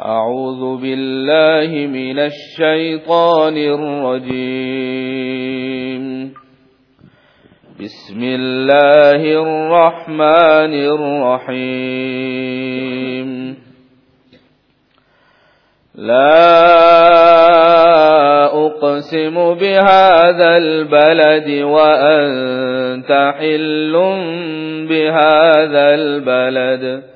أعوذ بالله من الشيطان الرجيم. بسم الله الرحمن الرحيم. لا أقسم بهذا البلد وأنت حل بهذا البلد.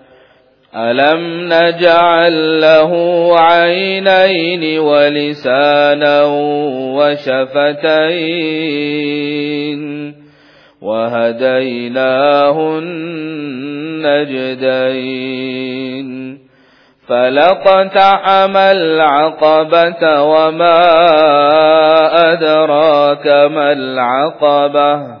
ألم نجعل له عينين ولسانا وشفتين وهديناه النجدين فلقتحم العقبة وما أدراك ما العقبة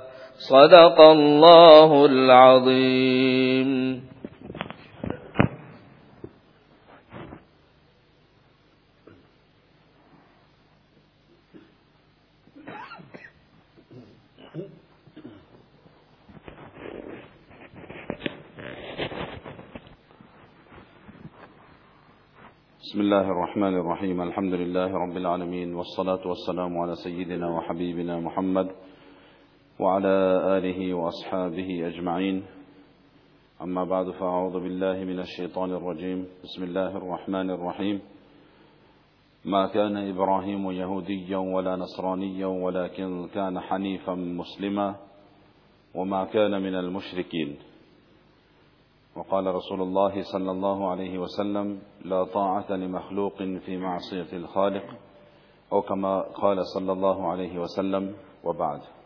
صدق الله العظيم. بسم الله الرحمن الرحيم الحمد لله رب العالمين والصلاة والسلام على سيدنا وحبيبنا محمد وعلى آله وأصحابه أجمعين. أما بعد فأعوذ بالله من الشيطان الرجيم. بسم الله الرحمن الرحيم. ما كان إبراهيم يهوديا ولا نصرانيا ولكن كان حنيفا مسلما وما كان من المشركين. وقال رسول الله صلى الله عليه وسلم لا طاعة لمخلوق في معصية الخالق. أو كما قال صلى الله عليه وسلم وبعد.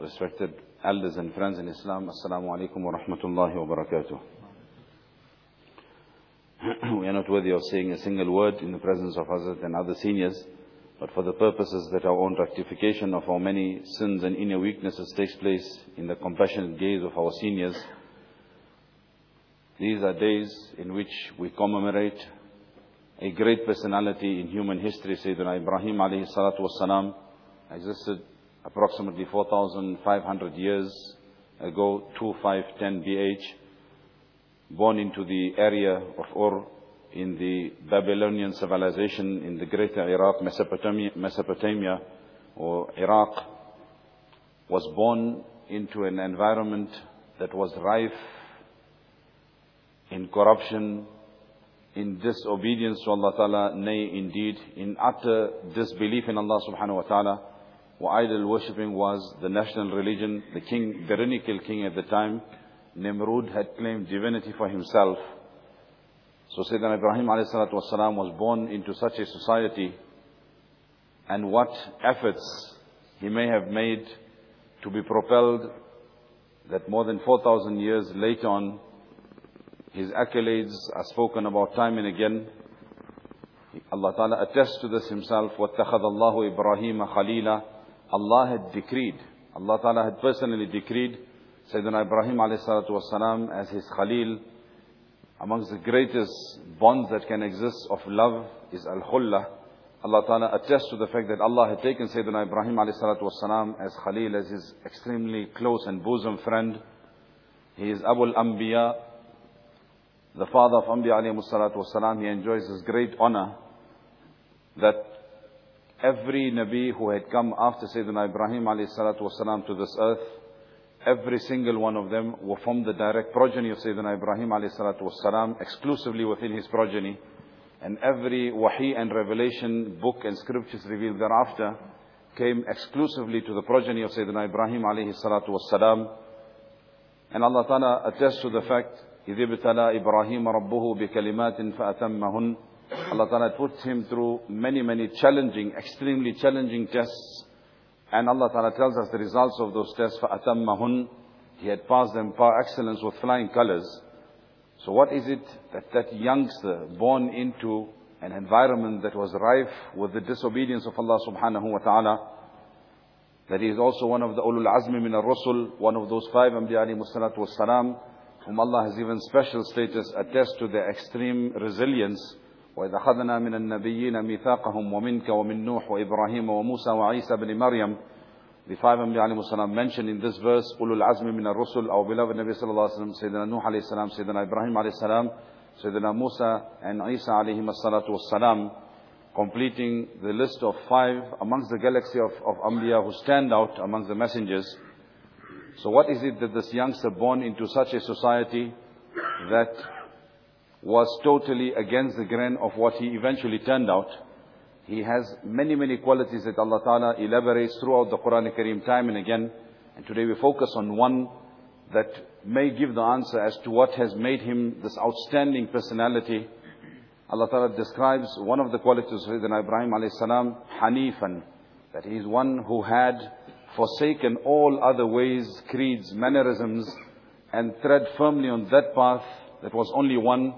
Respected elders and friends in Islam, Assalamu alaikum wa rahmatullahi wa barakatuh. we are not worthy of saying a single word in the presence of Hazrat and other seniors, but for the purposes that our own rectification of our many sins and inner weaknesses takes place in the compassionate gaze of our seniors, these are days in which we commemorate a great personality in human history, Sayyidina Ibrahim alayhi salatu wasalam, existed approximately 4,500 years ago, 2510 BH, born into the area of Ur in the Babylonian civilization in the greater Iraq, Mesopotamia, Mesopotamia or Iraq, was born into an environment that was rife in corruption, in disobedience to Allah Ta'ala, nay indeed in utter disbelief in Allah Subhanahu wa Ta'ala. Where idol worshipping was the national religion. The king, the tyrannical king at the time, Nimrud had claimed divinity for himself. So Sayyidina Ibrahim والسلام, was born into such a society and what efforts he may have made to be propelled that more than 4,000 years later on his accolades are spoken about time and again. Allah Ta'ala attests to this himself, وَاتَّخَذَ اللَّهُ إِبْرَاهِيمَ خَلِيلًا Allah had decreed, Allah Ta'ala had personally decreed Sayyidina Ibrahim alayhi salatu wasalam as his Khalil, amongst the greatest bonds that can exist of love is al-khullah. Allah Ta'ala attests to the fact that Allah had taken Sayyidina Ibrahim alayhi salatu wasalam as Khalil, as his extremely close and bosom friend. He is Abu al-Anbiya, the father of Anbiya alayhi salatu wasalam. He enjoys this great honor that every Nabi who had come after Sayyidina Ibrahim alayhi salatu wasalam to this earth, every single one of them were from the direct progeny of Sayyidina Ibrahim alayhi salatu wasalam, exclusively within his progeny. And every wahi and revelation book and scriptures revealed thereafter came exclusively to the progeny of Sayyidina Ibrahim alayhi salatu wasalam. And Allah Ta'ala attests to the fact, إِذِ ابْتَلَى إِبْرَاهِيمَ رَبُّهُ بِكَلِمَاتٍ فَأَتَمَّهُنْ Allah Ta'ala puts him through many, many challenging, extremely challenging tests. And Allah Ta'ala tells us the results of those tests, فَأَتَمَّهُنْ He had passed them par excellence with flying colors. So what is it that that youngster born into an environment that was rife with the disobedience of Allah subhanahu wa ta'ala, that he is also one of the ulul azmi min al-rusul, one of those five anbiya alayhi salatu was whom Allah has given special status, attest to their extreme resilience وإذا أخذنا من النبيين ميثاقهم ومنك ومن نوح وإبراهيم وموسى وعيسى بن مريم The five Anbiya alayhi salam mentioned in this verse, Ulul Azmi min al-Rusul, our beloved Nabi sallallahu alayhi wa sallam, Sayyidina Nuh alayhi salam, Sayyidina Ibrahim alayhi salam, Sayyidina Musa and Isa alayhi salatu was salam, completing the list of five amongst the galaxy of, of Anbiya who stand out amongst the messengers. So what is it that this youngster born into such a society that was totally against the grain of what he eventually turned out. He has many, many qualities that Allah Ta'ala elaborates throughout the Quran Kareem time and again. And today we focus on one that may give the answer as to what has made him this outstanding personality. Allah Ta'ala describes one of the qualities of Sayyidina Ibrahim alayhi salam, Hanifan, that he is one who had forsaken all other ways, creeds, mannerisms, and tread firmly on that path that was only one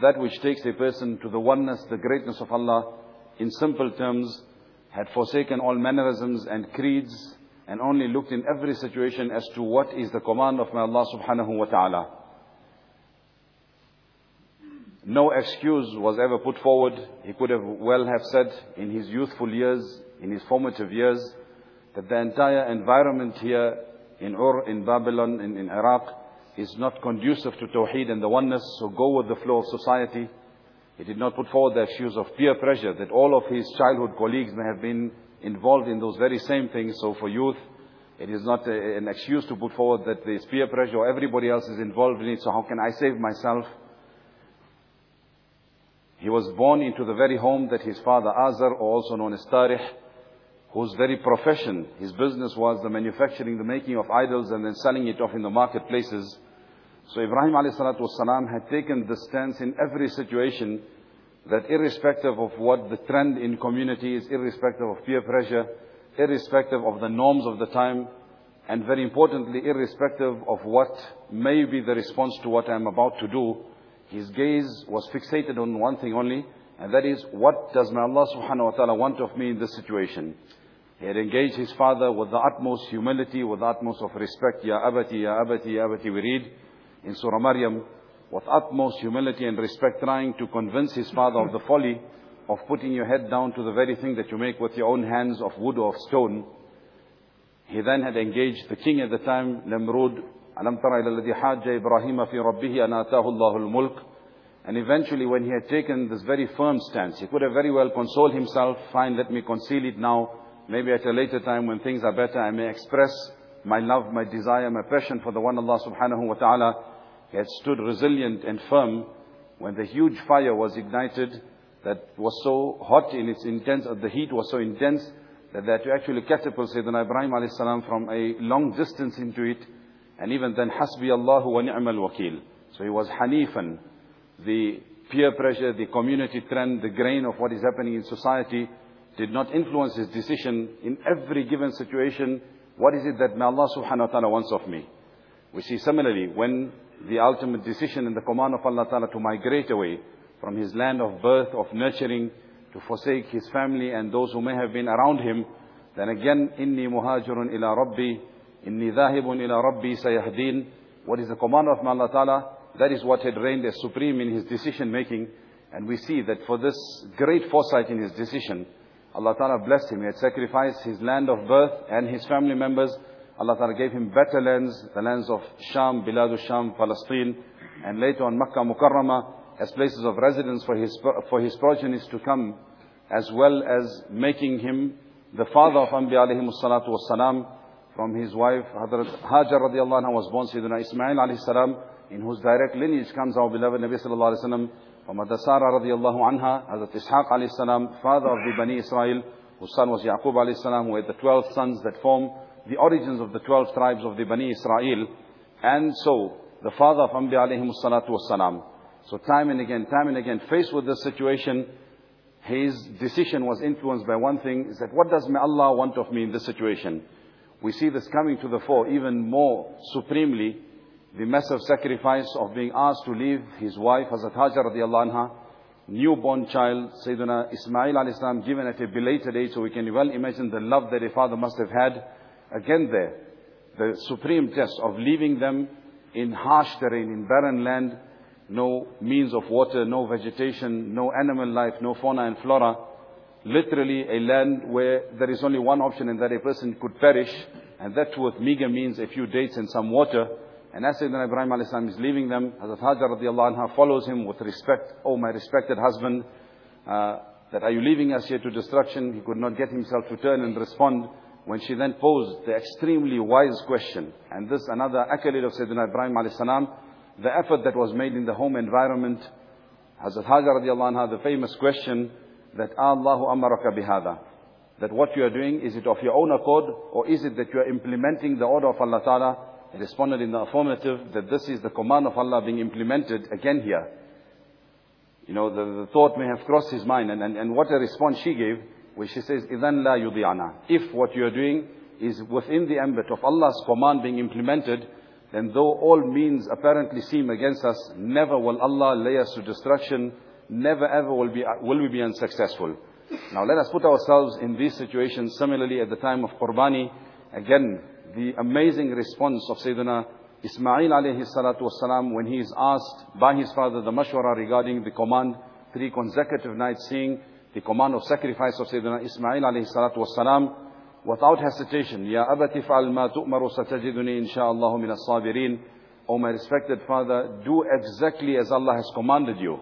that which takes a person to the oneness, the greatness of Allah, in simple terms, had forsaken all mannerisms and creeds, and only looked in every situation as to what is the command of my Allah subhanahu wa ta'ala. No excuse was ever put forward. He could have well have said in his youthful years, in his formative years, that the entire environment here in Ur, in Babylon, in, in Iraq, is not conducive to Tawheed and the oneness, so go with the flow of society. He did not put forward the excuse of peer pressure, that all of his childhood colleagues may have been involved in those very same things. So for youth, it is not a, an excuse to put forward that there is peer pressure or everybody else is involved in it, so how can I save myself? He was born into the very home that his father Azar, also known as Tarih, whose very profession, his business was the manufacturing, the making of idols and then selling it off in the marketplaces. So Ibrahim والسلام, had taken the stance in every situation that irrespective of what the trend in community is, irrespective of peer pressure, irrespective of the norms of the time, and very importantly, irrespective of what may be the response to what I am about to do, his gaze was fixated on one thing only, and that is, what does my Allah subhanahu wa ta'ala want of me in this situation? He had engaged his father with the utmost humility, with the utmost of respect. Ya abati, ya abati, ya abati, we read in Surah Maryam with utmost humility and respect trying to convince his father of the folly of putting your head down to the very thing that you make with your own hands of wood or of stone. He then had engaged the king at the time, Namrud, ألم تر إلى الذي حاج إبراهيم في ربه أن آتاه الله الملك and eventually when he had taken this very firm stance, he could have very well consoled himself, fine, let me conceal it now. Maybe at a later time when things are better, I may express my love, my desire, my passion for the one Allah subhanahu wa ta'ala. He had stood resilient and firm when the huge fire was ignited that was so hot in its intense, the heat was so intense that they had to actually catapult Sayyidina Ibrahim alayhi salam from a long distance into it. And even then, Hasbi Allahu wa ni'mal wakil. So he was Hanifan. The peer pressure, the community trend, the grain of what is happening in society did not influence his decision in every given situation. What is it that may Allah subhanahu wa ta'ala wants of me? We see similarly when the ultimate decision and the command of Allah Ta'ala to migrate away from his land of birth, of nurturing, to forsake his family and those who may have been around him, then again, inni muhajirun ila rabbi, inni dhahibun ila rabbi sayahdin. What is the command of Allah Ta'ala? that is what had reigned as supreme in his decision making. And we see that for this great foresight in his decision, Allah Ta'ala blessed him. He had sacrificed his land of birth and his family members. Allah Ta'ala gave him better lands, the lands of Sham, Bilad Sham, Palestine, and later on Makkah Mukarramah as places of residence for his, for his progenies to come, as well as making him the father of Anbiya alayhi salatu wasalam, from his wife, Hadrat Hajar radiallahu anha was born Sayyidina Ismail alayhi salam, in whose direct lineage comes our beloved Nabi sallallahu alayhi wasallam, from Hadrat Sarah radiallahu anha, Hadrat Ishaq alayhi salam, father of the Bani Israel, whose son was Yaqub alayhi salam, who had the 12 sons that form the origins of the 12 tribes of the Bani Israel, and so, the father of Anbiya alayhi salatu wasalam. So time and again, time and again, faced with this situation, his decision was influenced by one thing, is that what does Allah want of me in this situation? We see this coming to the fore even more supremely, the massive sacrifice of being asked to leave his wife, Hazrat Hajar radiallahu anha, newborn child, Sayyidina Ismail alayhi given at a belated age, so we can well imagine the love that a father must have had. Again there, the supreme test of leaving them in harsh terrain, in barren land, no means of water, no vegetation, no animal life, no fauna and flora. Literally a land where there is only one option and that a person could perish, and that with meager means a few dates and some water. And as Sayyidina Ibrahim a.s. is leaving them, Hazrat Hajar radiallahu anha follows him with respect. Oh, my respected husband, uh, that are you leaving us here to destruction? He could not get himself to turn and respond. When she then posed the extremely wise question, and this another accolade of Sayyidina Ibrahim a.s the effort that was made in the home environment. Hazrat Hajar radiallahu anha, the famous question that Allahu amaraka bihada. That what you are doing, is it of your own accord or is it that you are implementing the order of Allah Ta'ala? He responded in the affirmative that this is the command of Allah being implemented again here. You know, the, the thought may have crossed his mind and, and, and what a response she gave, where she says, إِذَنْ لَا يُضِيعَنَا If what you are doing is within the ambit of Allah's command being implemented, then though all means apparently seem against us, never will Allah lay us to destruction, never ever will, be, will we be unsuccessful. Now let us put ourselves in these situations similarly at the time of Qurbani. Again, the amazing response of Sayyidina Ismail alayhi salatu wasalam when he is asked by his father the mashwara regarding the command, three consecutive nights seeing the command of sacrifice of Sayyidina Ismail alayhi salatu wasalam without hesitation, Ya abati fa'al ma tu'maru satajiduni insha'Allah min as-sabirin. O my respected father, do exactly as Allah has commanded you.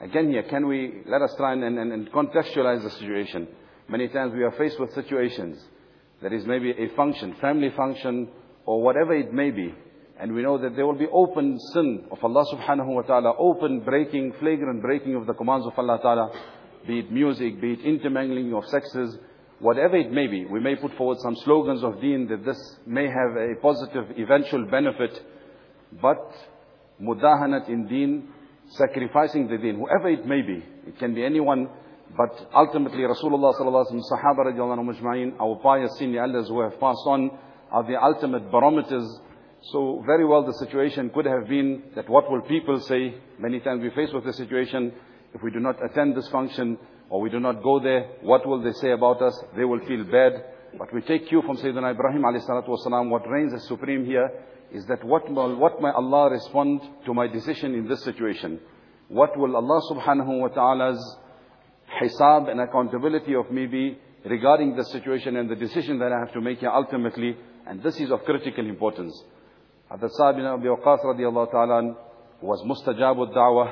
Again here, can we, let us try and, and, and contextualize the situation. Many times we are faced with situations. There is maybe a function, family function, or whatever it may be. And we know that there will be open sin of Allah subhanahu wa ta'ala, open breaking, flagrant breaking of the commands of Allah ta'ala, be it music, be it intermingling of sexes, whatever it may be, we may put forward some slogans of deen that this may have a positive eventual benefit, but mudahanat in deen, sacrificing the deen, whoever it may be, it can be anyone, but ultimately Rasulullah sallallahu alaihi wasallam, Sahaba radiallahu anhu our pious senior elders who have passed on, are the ultimate barometers. So very well the situation could have been that what will people say? Many times we face with the situation, if we do not attend this function, or we do not go there, what will they say about us? They will feel bad. But we take cue from Sayyidina Ibrahim alayhi salatu wasalam, what reigns as supreme here is that what, what may Allah respond to my decision in this situation? What will Allah subhanahu wa ta'ala's hisab and accountability of me be regarding the situation and the decision that I have to make here ultimately? And this is of critical importance. Hadrat Sa'ad bin Abi Waqqas radiallahu ta'ala was mustajabud da'wah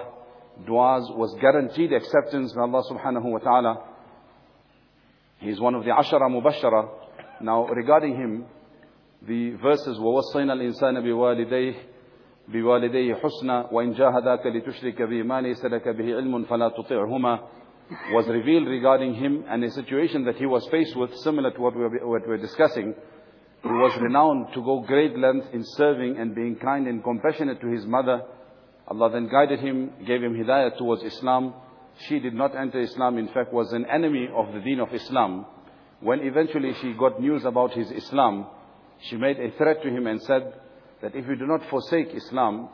du'as was guaranteed acceptance by Allah subhanahu wa ta'ala. He is one of the Ashara Mubashara. Now regarding him, the verses وَوَصَّيْنَا الْإِنسَانَ بِوَالِدَيْهِ بِوَالِدَيْهِ حُسْنًا وَإِنْ جَاهَدَاكَ لِتُشْرِكَ بِي مَا لَيْسَ لَكَ بِهِ عِلْمٌ فَلَا تُطِعْهُمَا was revealed regarding him and a situation that he was faced with similar to what we what we're discussing. He was renowned to go great lengths in serving and being kind and compassionate to his mother Allah then guided him, gave him hidayah towards Islam. She did not enter Islam, in fact was an enemy of the deen of Islam. When eventually she got news about his Islam, she made a threat to him and said that if you do not forsake Islam,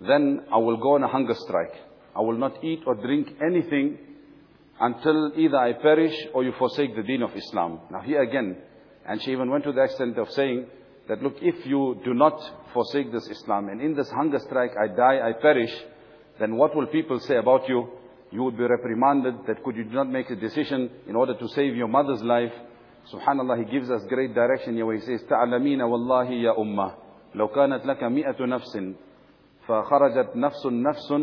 then I will go on a hunger strike. I will not eat or drink anything until either I perish or you forsake the deen of Islam. Now here again, and she even went to the extent of saying that look, if you do not forsake this Islam. And in this hunger strike, I die, I perish, then what will people say about you? You would be reprimanded that could you not make a decision in order to save your mother's life? Subhanallah, he gives us great direction here where he says, تَعْلَمِينَ وَاللَّهِ يَا أُمَّةِ لو كانت لك مئة نفس فخرجت نفس نفس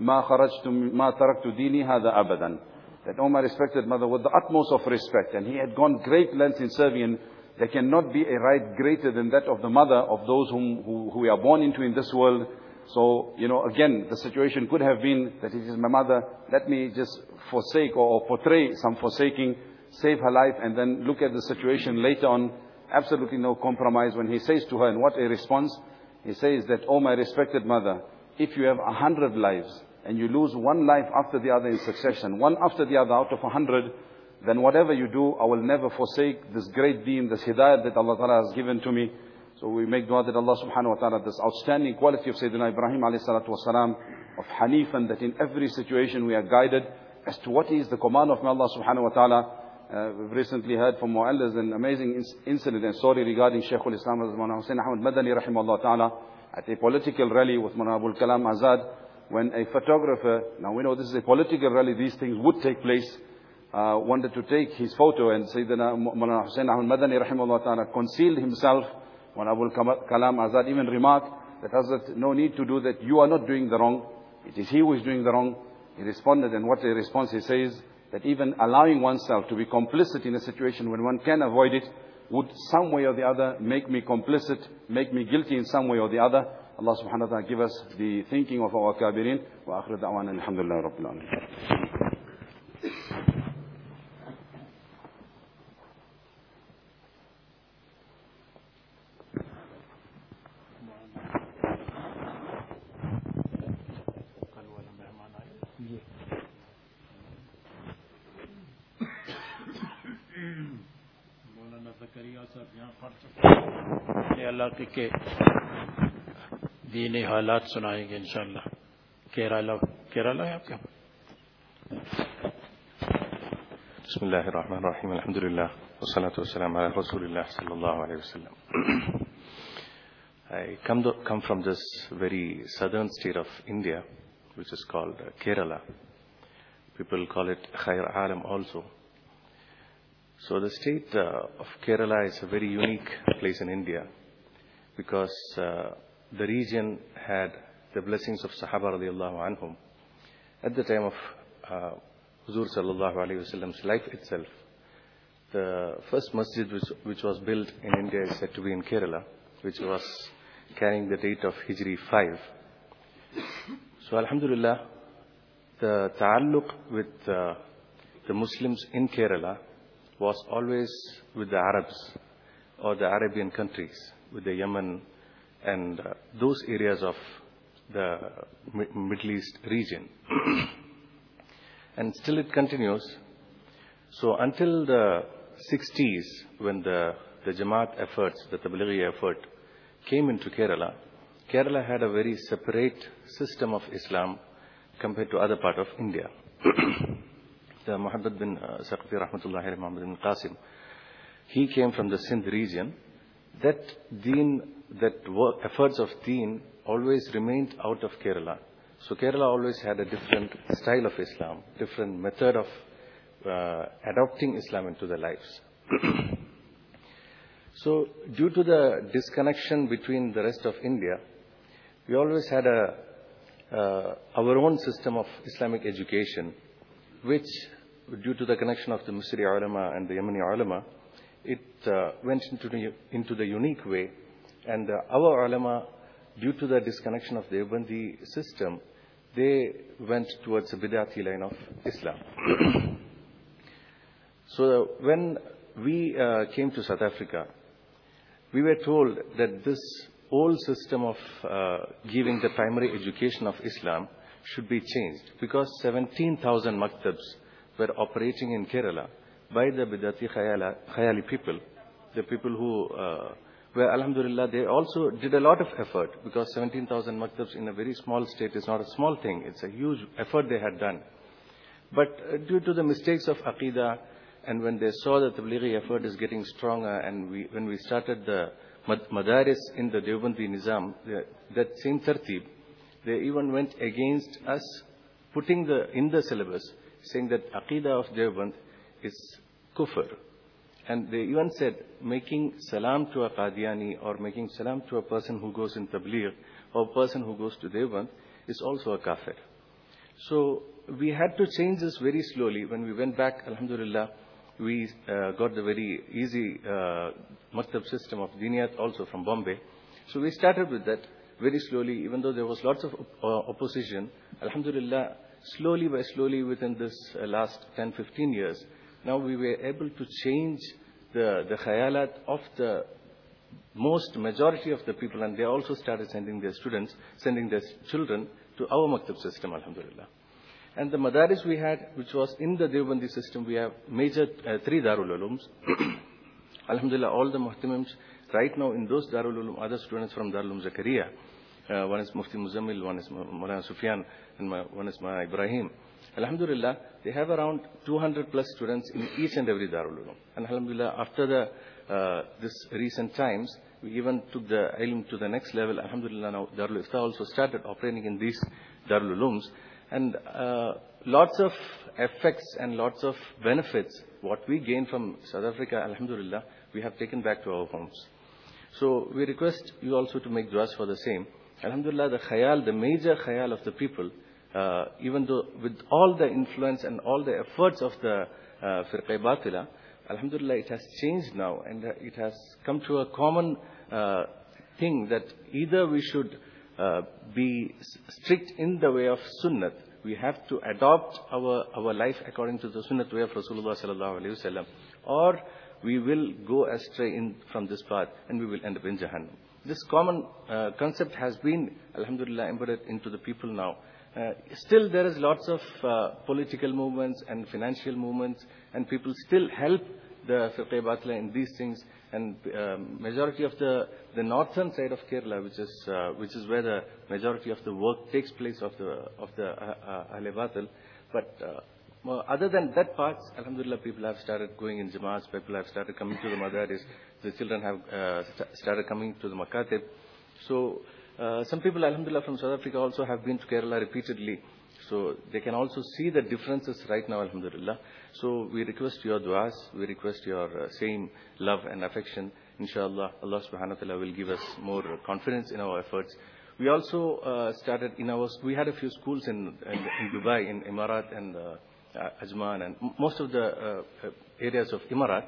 ما خرجت ما تركت ديني هذا أبدا that oh my respected mother with the utmost of respect and he had gone great lengths in serving there cannot be a right greater than that of the mother of those whom, who, who we are born into in this world so you know again the situation could have been that it is my mother let me just forsake or, or portray some forsaking save her life and then look at the situation later on absolutely no compromise when he says to her and what a response he says that oh my respected mother if you have a hundred lives and you lose one life after the other in succession, one after the other out of a hundred, then whatever you do, I will never forsake this great deen, this hidayat that Allah Ta'ala has given to me. So we make dua that Allah subhanahu wa ta'ala, this outstanding quality of Sayyidina Ibrahim alayhi salatu wasalam, of Hanifan, that in every situation we are guided as to what is the command of Allah subhanahu wa ta'ala. Uh, we've recently heard from Mu'allaz an amazing incident and story regarding Shaykh al-Islam Hussein Ahmad Madani rahimahullah ta'ala at a political rally with Mullah Abul Kalam Azad when a photographer, now we know this is a political rally, these things would take place, uh, wanted to take his photo and Sayyidina Mullah Hussein Ahmad Madani rahimahullah ta'ala concealed himself. When Abu Kalam Azad even remarked that Hazrat, no need to do that, you are not doing the wrong, it is he who is doing the wrong. He responded and what a response he says, that even allowing oneself to be complicit in a situation when one can avoid it, would some way or the other make me complicit, make me guilty in some way or the other. Allah subhanahu wa ta'ala give us the thinking of our kabirin. Wa akhir da'wana alhamdulillah rabbil alamin. علاقے کے دینی حالات سنائیں گے انشاءاللہ کیرالا کیرالا ہے آپ کا بسم اللہ الرحمن الرحیم الحمد للہ والصلاة والسلام على رسول اللہ صلی اللہ علیہ وسلم I come, to, come from this very southern state of India, which is called uh, Kerala. People call it Khair Alam also. So the state uh, of Kerala is a very unique place in India because uh, the region had the blessings of Sahaba radiallahu anhum. At the time of uh, Huzur sallallahu alayhi wasallam's life itself, the first masjid which, which was built in India is said to be in Kerala, which was carrying the date of Hijri 5. So Alhamdulillah, the ta'alluq with uh, the Muslims in Kerala was always with the Arabs or the Arabian countries, with the Yemen and uh, those areas of the Middle East region. and still it continues. So until the 60s, when the, the Jamaat efforts, the Tablighi effort came into Kerala, Kerala had a very separate system of Islam compared to other part of India. the Muhammad bin uh, rahmatullahi Muhammad bin Qasim, he came from the Sindh region. That deen, that work, efforts of deen always remained out of Kerala. So Kerala always had a different style of Islam, different method of uh, adopting Islam into their lives. so due to the disconnection between the rest of India, we always had a, uh, our own system of Islamic education, which due to the connection of the Misri ulama and the Yemeni ulama, it uh, went into the, into the unique way. And uh, our ulama, due to the disconnection of the Ibandi system, they went towards the bid'ati line of Islam. so when we uh, came to South Africa, we were told that this old system of uh, giving the primary education of Islam should be changed because 17,000 maktabs were operating in Kerala by the Bidati Khayali people, the people who uh, were, Alhamdulillah, they also did a lot of effort because 17,000 maktabs in a very small state is not a small thing. It's a huge effort they had done. But uh, due to the mistakes of Aqidah and when they saw that the Tablighi effort is getting stronger and we, when we started the madaris in the Deobandi Nizam, that same tertib, they even went against us putting the, in the syllabus, saying that Aqidah of Deoband is kufr. And they even said making salam to a Qadiani or making salam to a person who goes in Tabligh or a person who goes to Deoband is also a kafir. So we had to change this very slowly. When we went back, Alhamdulillah, we uh, got the very easy uh, maktab system of Diniyat also from Bombay. So we started with that very slowly, even though there was lots of uh, opposition. Alhamdulillah, slowly by slowly within this uh, last 10, 15 years, now we were able to change the, the khayalat of the most majority of the people, and they also started sending their students, sending their children to our maktab system, alhamdulillah. And the madaris we had, which was in the Deobandi system, we have major uh, three Darul Ulums. Alhamdulillah, all the muhtamims right now in those Darul Ulum, other students from Darul Ulum Zakaria. Uh, one is Mufti Muzammil, one is Maulana Sufyan, and my, one is Maulana Ibrahim. Alhamdulillah, they have around 200 plus students in each and every Darul Ulum. And Alhamdulillah, after the, uh, this recent times, we even took the ilm to the next level. Alhamdulillah, now Darul Ifta also started operating in these Darul Ulums. And uh, lots of effects and lots of benefits, what we gain from South Africa, Alhamdulillah, we have taken back to our homes. So we request you also to make du'as for the same. Alhamdulillah, the khayal, the major khayal of the people, uh, even though with all the influence and all the efforts of the uh, firqa batila, Alhamdulillah, it has changed now and it has come to a common uh, thing that either we should uh, be strict in the way of sunnat. We have to adopt our, our life according to the sunnat way of Rasulullah sallallahu alayhi wasallam. Or we will go astray in, from this path and we will end up in Jahannam. This common uh, concept has been, alhamdulillah, embedded into the people now. Uh, still there is lots of uh, political movements and financial movements and people still help the fiqh batla in these things and um, majority of the, the northern side of Kerala, which is, uh, which is where the majority of the work takes place of the, of the uh, Batil. But other than that part, Alhamdulillah, people have started going in Jamaats, people have started coming to the Madaris, the children have st- started coming to the Makatib. So, uh, some people, Alhamdulillah, from South Africa also have been to Kerala repeatedly. So, they can also see the differences right now, Alhamdulillah. So, we request your du'as, we request your uh, same love and affection. Inshallah, Allah subhanahu wa ta'ala will give us more confidence in our efforts. We also uh, started in our, we had a few schools in, in, in Dubai, in Emirat and uh, uh, Ajman and most of the uh, areas of Emirat.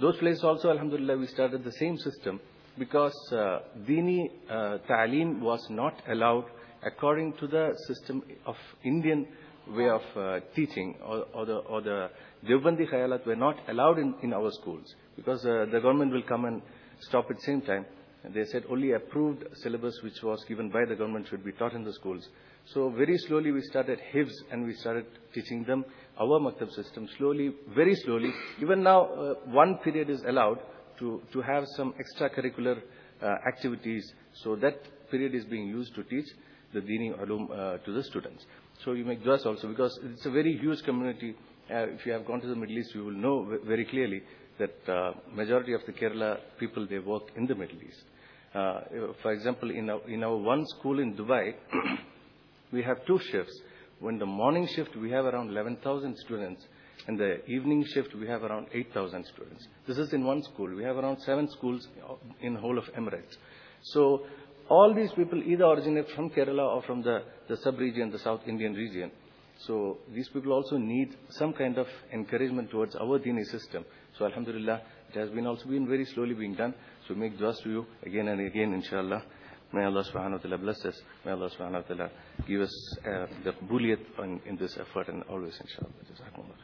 Those places also, Alhamdulillah, we started the same system because uh, Dini uh, Ta'aleem was not allowed according to the system of Indian way of uh, teaching or, or the, or the Devbandi Khayalat were not allowed in, in our schools because the government will come and stop at the same time. They said only approved syllabus which was given by the government should be taught in the schools. So very slowly we started Hifz and we started teaching them our maktab system slowly, very slowly. Even now, uh, one period is allowed to, to have some extracurricular uh, activities. So that period is being used to teach the Dini Ulum uh, to the students. So you make duas also because it's a very huge community. Uh, if you have gone to the Middle East, you will know very clearly that majority of the Kerala people, they work in the Middle East. Uh, for example, in our, in our one school in Dubai, we have two shifts. When the morning shift, we have around 11,000 students. And the evening shift, we have around 8,000 students. This is in one school. We have around seven schools in whole of Emirates. So all these people either originate from Kerala or from the, the sub-region, the South Indian region. So these people also need some kind of encouragement towards our Dini system. So Alhamdulillah, it has been also been very slowly being done. So make duas to you again and again, inshallah. May Allah subhanahu wa ta'ala bless us. May Allah subhanahu wa ta'ala give us uh, the buliyat in, in this effort and always, inshallah.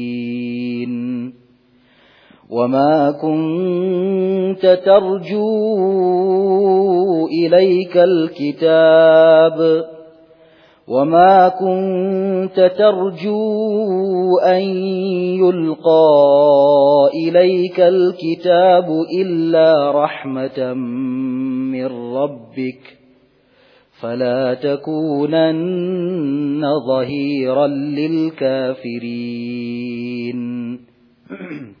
وما كنت ترجو إليك الكتاب وما كنت ترجو أن يلقى إليك الكتاب إلا رحمة من ربك فلا تكونن ظهيرا للكافرين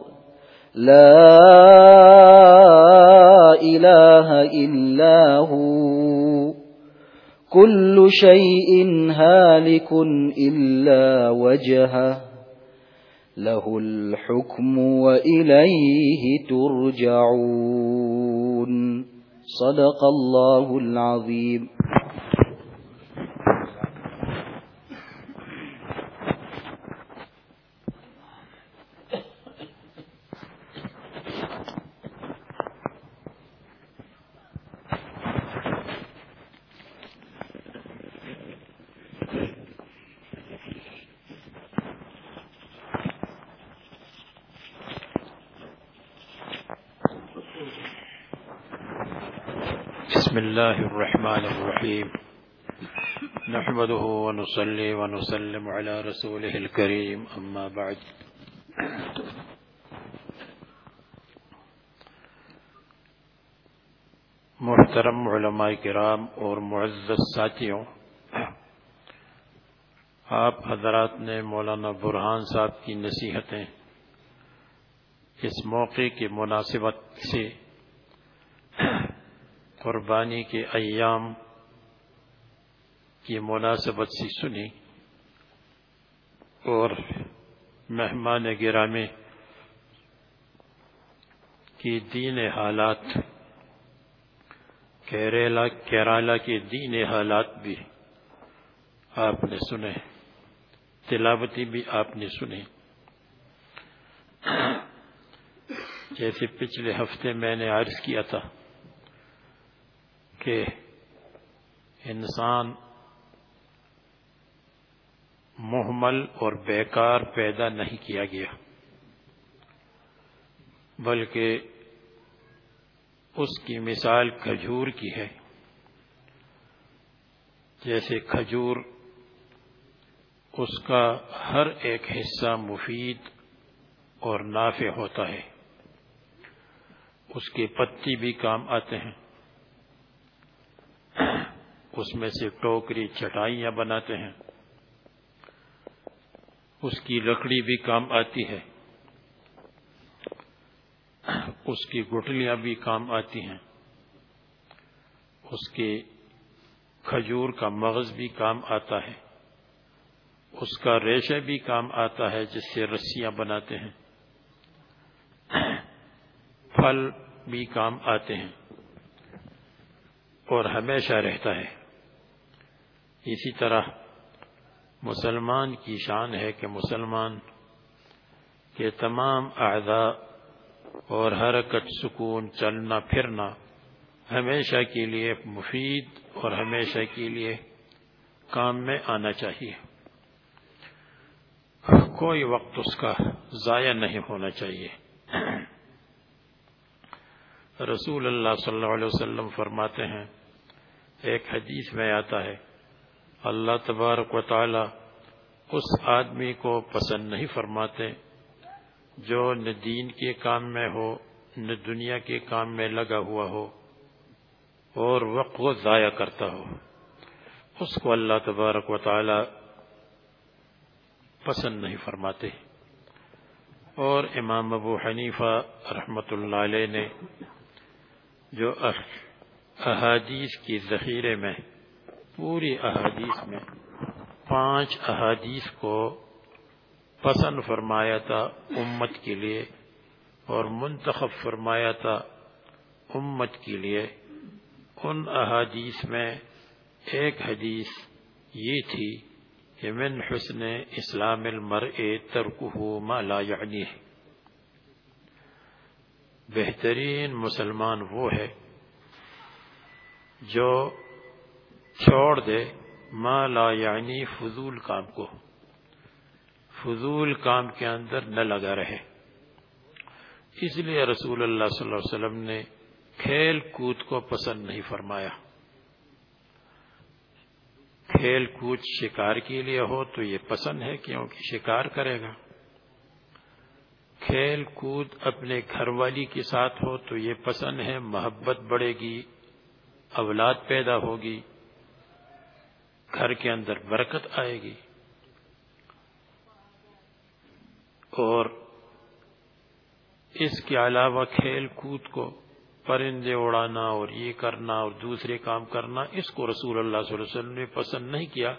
لا إله إلا هو. كل شيء هالك إلا وجهه. له الحكم وإليه ترجعون. صدق الله العظيم. ونصلي ونسلم على رسوله الكريم، أما بعد. محترم علماء کرام اور معزز ساتھیوں، آپ حضرات نے مولانا برہان صاحب کی نصیحتیں اس موقع کی مناسبت سے قربانی کے ایام کی مناسبت سے سنی اور مہمان گرامی کی دین حالات کیرلا کیرالا کے دین حالات بھی آپ نے سنے، تلاوتی بھی آپ نے سنی۔ جیسے پچھلے ہفتے میں نے عرض کیا تھا کہ انسان محمل اور بیکار پیدا نہیں کیا گیا، بلکہ اس کی مثال کھجور کی ہے۔ جیسے کھجور، اس کا ہر ایک حصہ مفید اور نافع ہوتا ہے۔ اس کے پتی بھی کام آتے ہیں۔ اس میں سے ٹوکری چٹائیاں بناتے ہیں۔ اس کی لکڑی بھی کام آتی ہے۔ اس کی گٹلیاں بھی کام آتی ہیں۔ اس کے کھجور کا مغز بھی کام آتا ہے۔ اس کا ریشہ بھی کام آتا ہے جس سے رسیاں بناتے ہیں۔ پھل بھی کام آتے ہیں اور ہمیشہ رہتا ہے۔ اسی طرح مسلمان کی شان ہے کہ مسلمان کے تمام اعضاء اور حرکت، سکون، چلنا، پھرنا ہمیشہ کے لیے مفید اور ہمیشہ کے لیے کام میں آنا چاہیے۔ کوئی وقت اس کا ضائع نہیں ہونا چاہیے۔ رسول اللہ صلی اللہ علیہ وسلم فرماتے ہیں، ایک حدیث میں آتا ہے اللہ تبارک و تعالی اس آدمی کو پسند نہیں فرماتے، جو نہ دین کے کام میں ہو، نہ دنیا کے کام میں لگا ہوا ہو اور وقت کو ضائع کرتا ہو۔ اس کو اللہ تبارک و تعالی پسند نہیں فرماتے۔ اور امام ابو حنیفہ رحمت اللہ علیہ نے جو احادیث کی ذخیرے میں پوری احادیث میں پانچ احادیث کو پسند فرمایا تھا امت کے لیے اور منتخب فرمایا تھا امت کے لیے۔ ان احادیث میں ایک حدیث یہ تھی کہ من حسن اسلام المرء ترکہ ما لا یعنی ہے بہترین مسلمان وہ ہے جو چھوڑ دے ما لا یعنی فضول کام کو۔ فضول کام کے اندر نہ لگا رہے۔ اس لیے رسول اللہ صلی اللہ علیہ وسلم نے کھیل کود کو پسند نہیں فرمایا۔ کھیل کود شکار کے لیے ہو تو یہ پسند ہے کیونکہ شکار کرے گا۔ کھیل کود اپنے گھر والی کے ساتھ ہو تو یہ پسند ہے، محبت بڑھے گی، اولاد پیدا ہوگی۔ گھر کے اندر برکت آئے گی اور اس کے علاوہ کھیل کود کو پرندے اڑانا اور یہ کرنا اور دوسرے کام کرنا، اس کو رسول اللہ صلی اللہ علیہ وسلم نے پسند نہیں کیا۔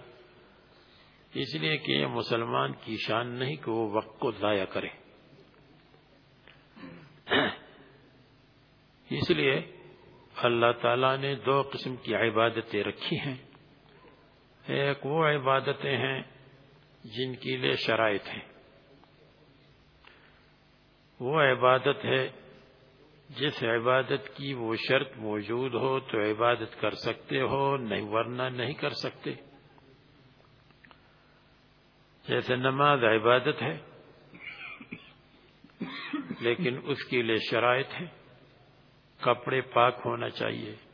اس لیے کہ یہ مسلمان کی شان نہیں کہ وہ وقت کو ضائع کرے۔ اس لیے اللہ تعالی نے دو قسم کی عبادتیں رکھی ہیں۔ ایک وہ عبادتیں ہیں جن کے لیے شرائط ہیں۔ وہ عبادت ہے، جس عبادت کی وہ شرط موجود ہو تو عبادت کر سکتے ہو، نہیں ورنہ نہیں کر سکتے۔ جیسے نماز عبادت ہے، لیکن اس کے لیے شرائط ہے کپڑے پاک ہونا چاہیے۔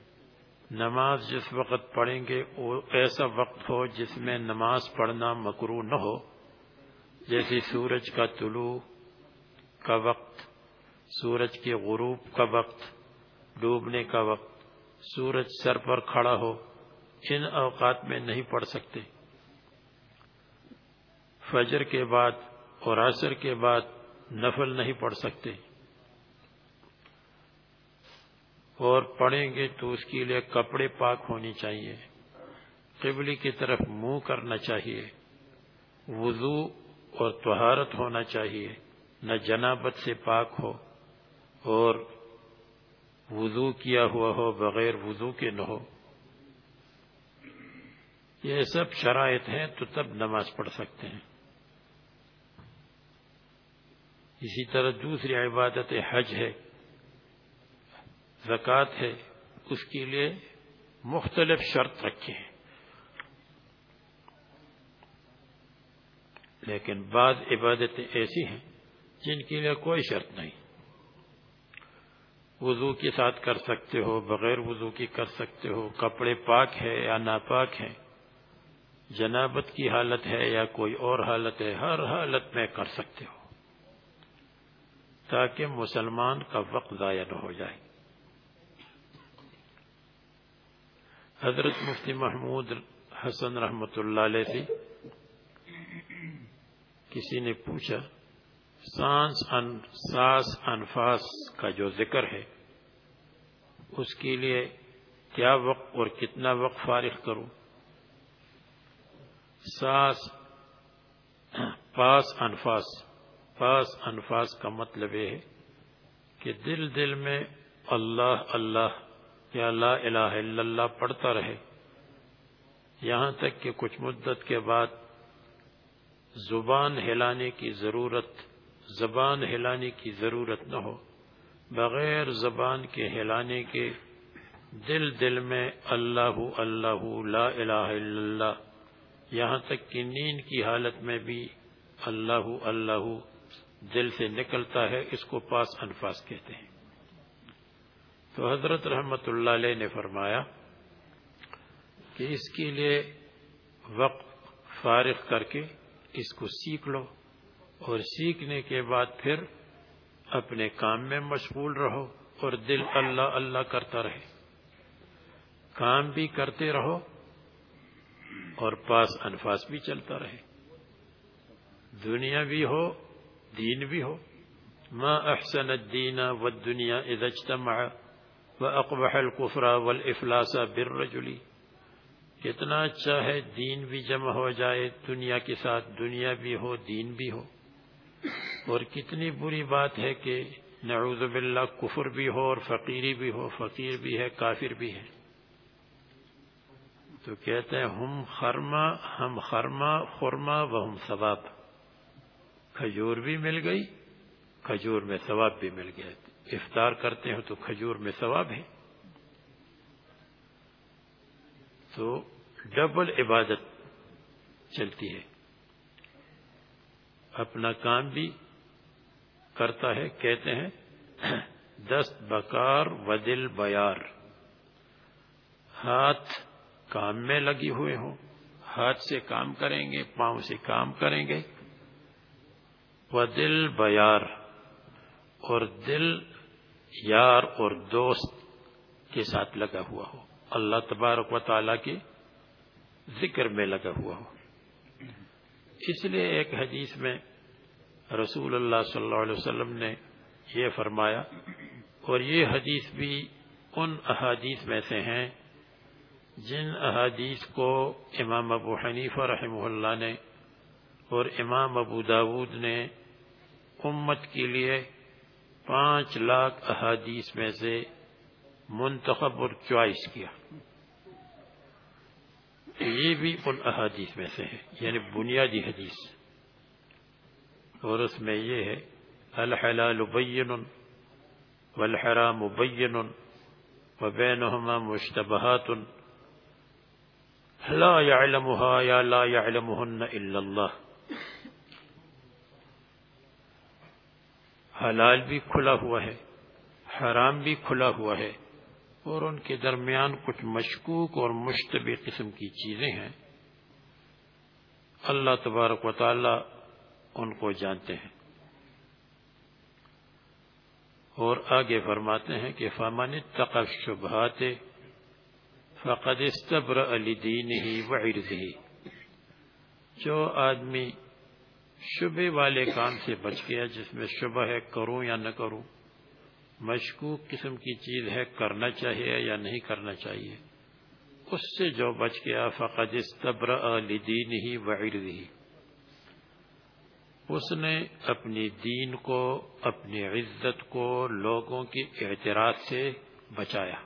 نماز جس وقت پڑھیں گے، وہ ایسا وقت ہو جس میں نماز پڑھنا مکرو نہ ہو۔ جیسے سورج کا طلوع کا وقت، سورج کے غروب کا وقت، ڈوبنے کا وقت، سورج سر پر کھڑا ہو، ان اوقات میں نہیں پڑھ سکتے۔ فجر کے بعد اور عصر کے بعد نفل نہیں پڑھ سکتے۔ اور پڑھیں گے تو اس کے لیے کپڑے پاک ہونی چاہیے۔ قبلی کی طرف منہ کرنا چاہیے۔ وضو اور طہارت ہونا چاہیے۔ نہ جنابت سے پاک ہو اور وضو کیا ہوا ہو بغیر وضو کے نہ ہو۔ یہ سب شرائط ہیں تو تب نماز پڑھ سکتے ہیں۔ اسی طرح دوسری عبادت حج ہے۔ زکوٰۃ ہے، اس کے لیے مختلف شرط رکھے ہیں۔ لیکن بعض عبادتیں ایسی ہیں جن کے لیے کوئی شرط نہیں۔ وضو کے ساتھ کر سکتے ہو، بغیر وضو کی کر سکتے ہو، کپڑے پاک ہے یا ناپاک ہے جنابت کی حالت ہے یا کوئی اور حالت ہے، ہر حالت میں کر سکتے ہو، تاکہ مسلمان کا وقت ضائع نہ ہو جائے۔ حضرت مفتی محمود حسن رحمت اللہ علیہ سے کسی نے پوچھا، سانس ان ساس انفاس کا جو ذکر ہے، اس کے لیے کیا وقت اور کتنا وقت فارغ کروں؟ ساس پاس انفاس پاس انفاس کا مطلب یہ ہے کہ دل دل میں اللہ اللہ یا لا الہ الا اللہ پڑھتا رہے۔ یہاں تک کہ کچھ مدت کے بعد زبان ہلانے کی ضرورت، زبان ہلانے کی ضرورت نہ ہو۔ بغیر زبان کے ہلانے کے دل دل میں اللہ اللہ، لا الہ الا اللہ۔ یہاں تک کہ نیند کی حالت میں بھی اللہ اللہ دل سے نکلتا ہے، اس کو پاس انفاس کہتے ہیں۔ تو حضرت رحمت اللہ علیہ نے فرمایا کہ اس کے لیے وقت فارغ کر کے اس کو سیکھ لو اور سیکھنے کے بعد پھر اپنے کام میں مشغول رہو اور دل اللہ اللہ کرتا رہے۔ کام بھی کرتے رہو اور پاس انفاس بھی چلتا رہے۔ دنیا بھی ہو، دین بھی ہو۔ ما احسن الدین والدنیا اذا اجتمع۔ واقبح الكفر والافلاس بالرجل کتنا اچھا ہے دین بھی جمع ہو جائے، دنیا کے ساتھ دنیا بھی ہو، دین بھی ہو۔ اور کتنی بری بات ہے کہ نعوذ باللہ کفر بھی ہو اور فقیری بھی ہو، فقیر بھی ہے، کافر بھی ہے۔ تو کہتے ہیں، ہم خرما ہم خرما خورما و ہم ثواب۔ کھجور بھی مل گئی، کھجور میں ثواب بھی مل گیا۔ افطار کرتے ہیں تو کھجور میں ثواب ہے۔ تو ڈبل عبادت چلتی ہے۔ اپنا کام بھی کرتا ہے، کہتے ہیں، دست بکار ودل بیار۔ ہاتھ کام میں لگی ہوئے ہوں، ہاتھ سے کام کریں گے، پاؤں سے کام کریں گے۔ ودل بیار۔ اور دل یار اور دوست کے ساتھ لگا ہوا ہو۔ اللہ تبارک و تعالی کے ذکر میں لگا ہوا ہو۔ اس لیے ایک حدیث میں رسول اللہ صلی اللہ علیہ وسلم نے یہ فرمایا اور یہ حدیث بھی ان احادیث میں سے ہیں جن احادیث کو امام ابو حنیفہ رحمہ اللہ نے اور امام ابو داود نے امت کے لیے پانچ لاکھ احادیث میں سے منتخب اور چوائس کیا۔ یہ بھی ان احادیث میں سے ہے یعنی بنیادی حدیث۔ اور اس میں یہ ہے، الحلال بین والحرام بین وبینهما مشتبہات۔ لا يعلمها یا لا يعلمهن الا اللہ۔ حلال بھی کھلا ہوا ہے، حرام بھی کھلا ہوا ہے اور ان کے درمیان کچھ مشکوک اور مشتبہ قسم کی چیزیں ہیں۔ اللہ تبارک و تعالی ان کو جانتے ہیں۔ اور آگے فرماتے ہیں کہ فامن تقف شبہات فقد استبر علی دین ہی ہی جو آدمی شبہ والے کام سے بچ گیا جس میں شبہ ہے کروں یا نہ کروں۔ مشکوک قسم کی چیز ہے کرنا چاہیے یا نہیں کرنا چاہیے۔ اس سے جو بچ گیا، فقد استبر علی دین ہی ہی اس نے اپنی دین کو، اپنی عزت کو لوگوں کی اعتراض سے بچایا۔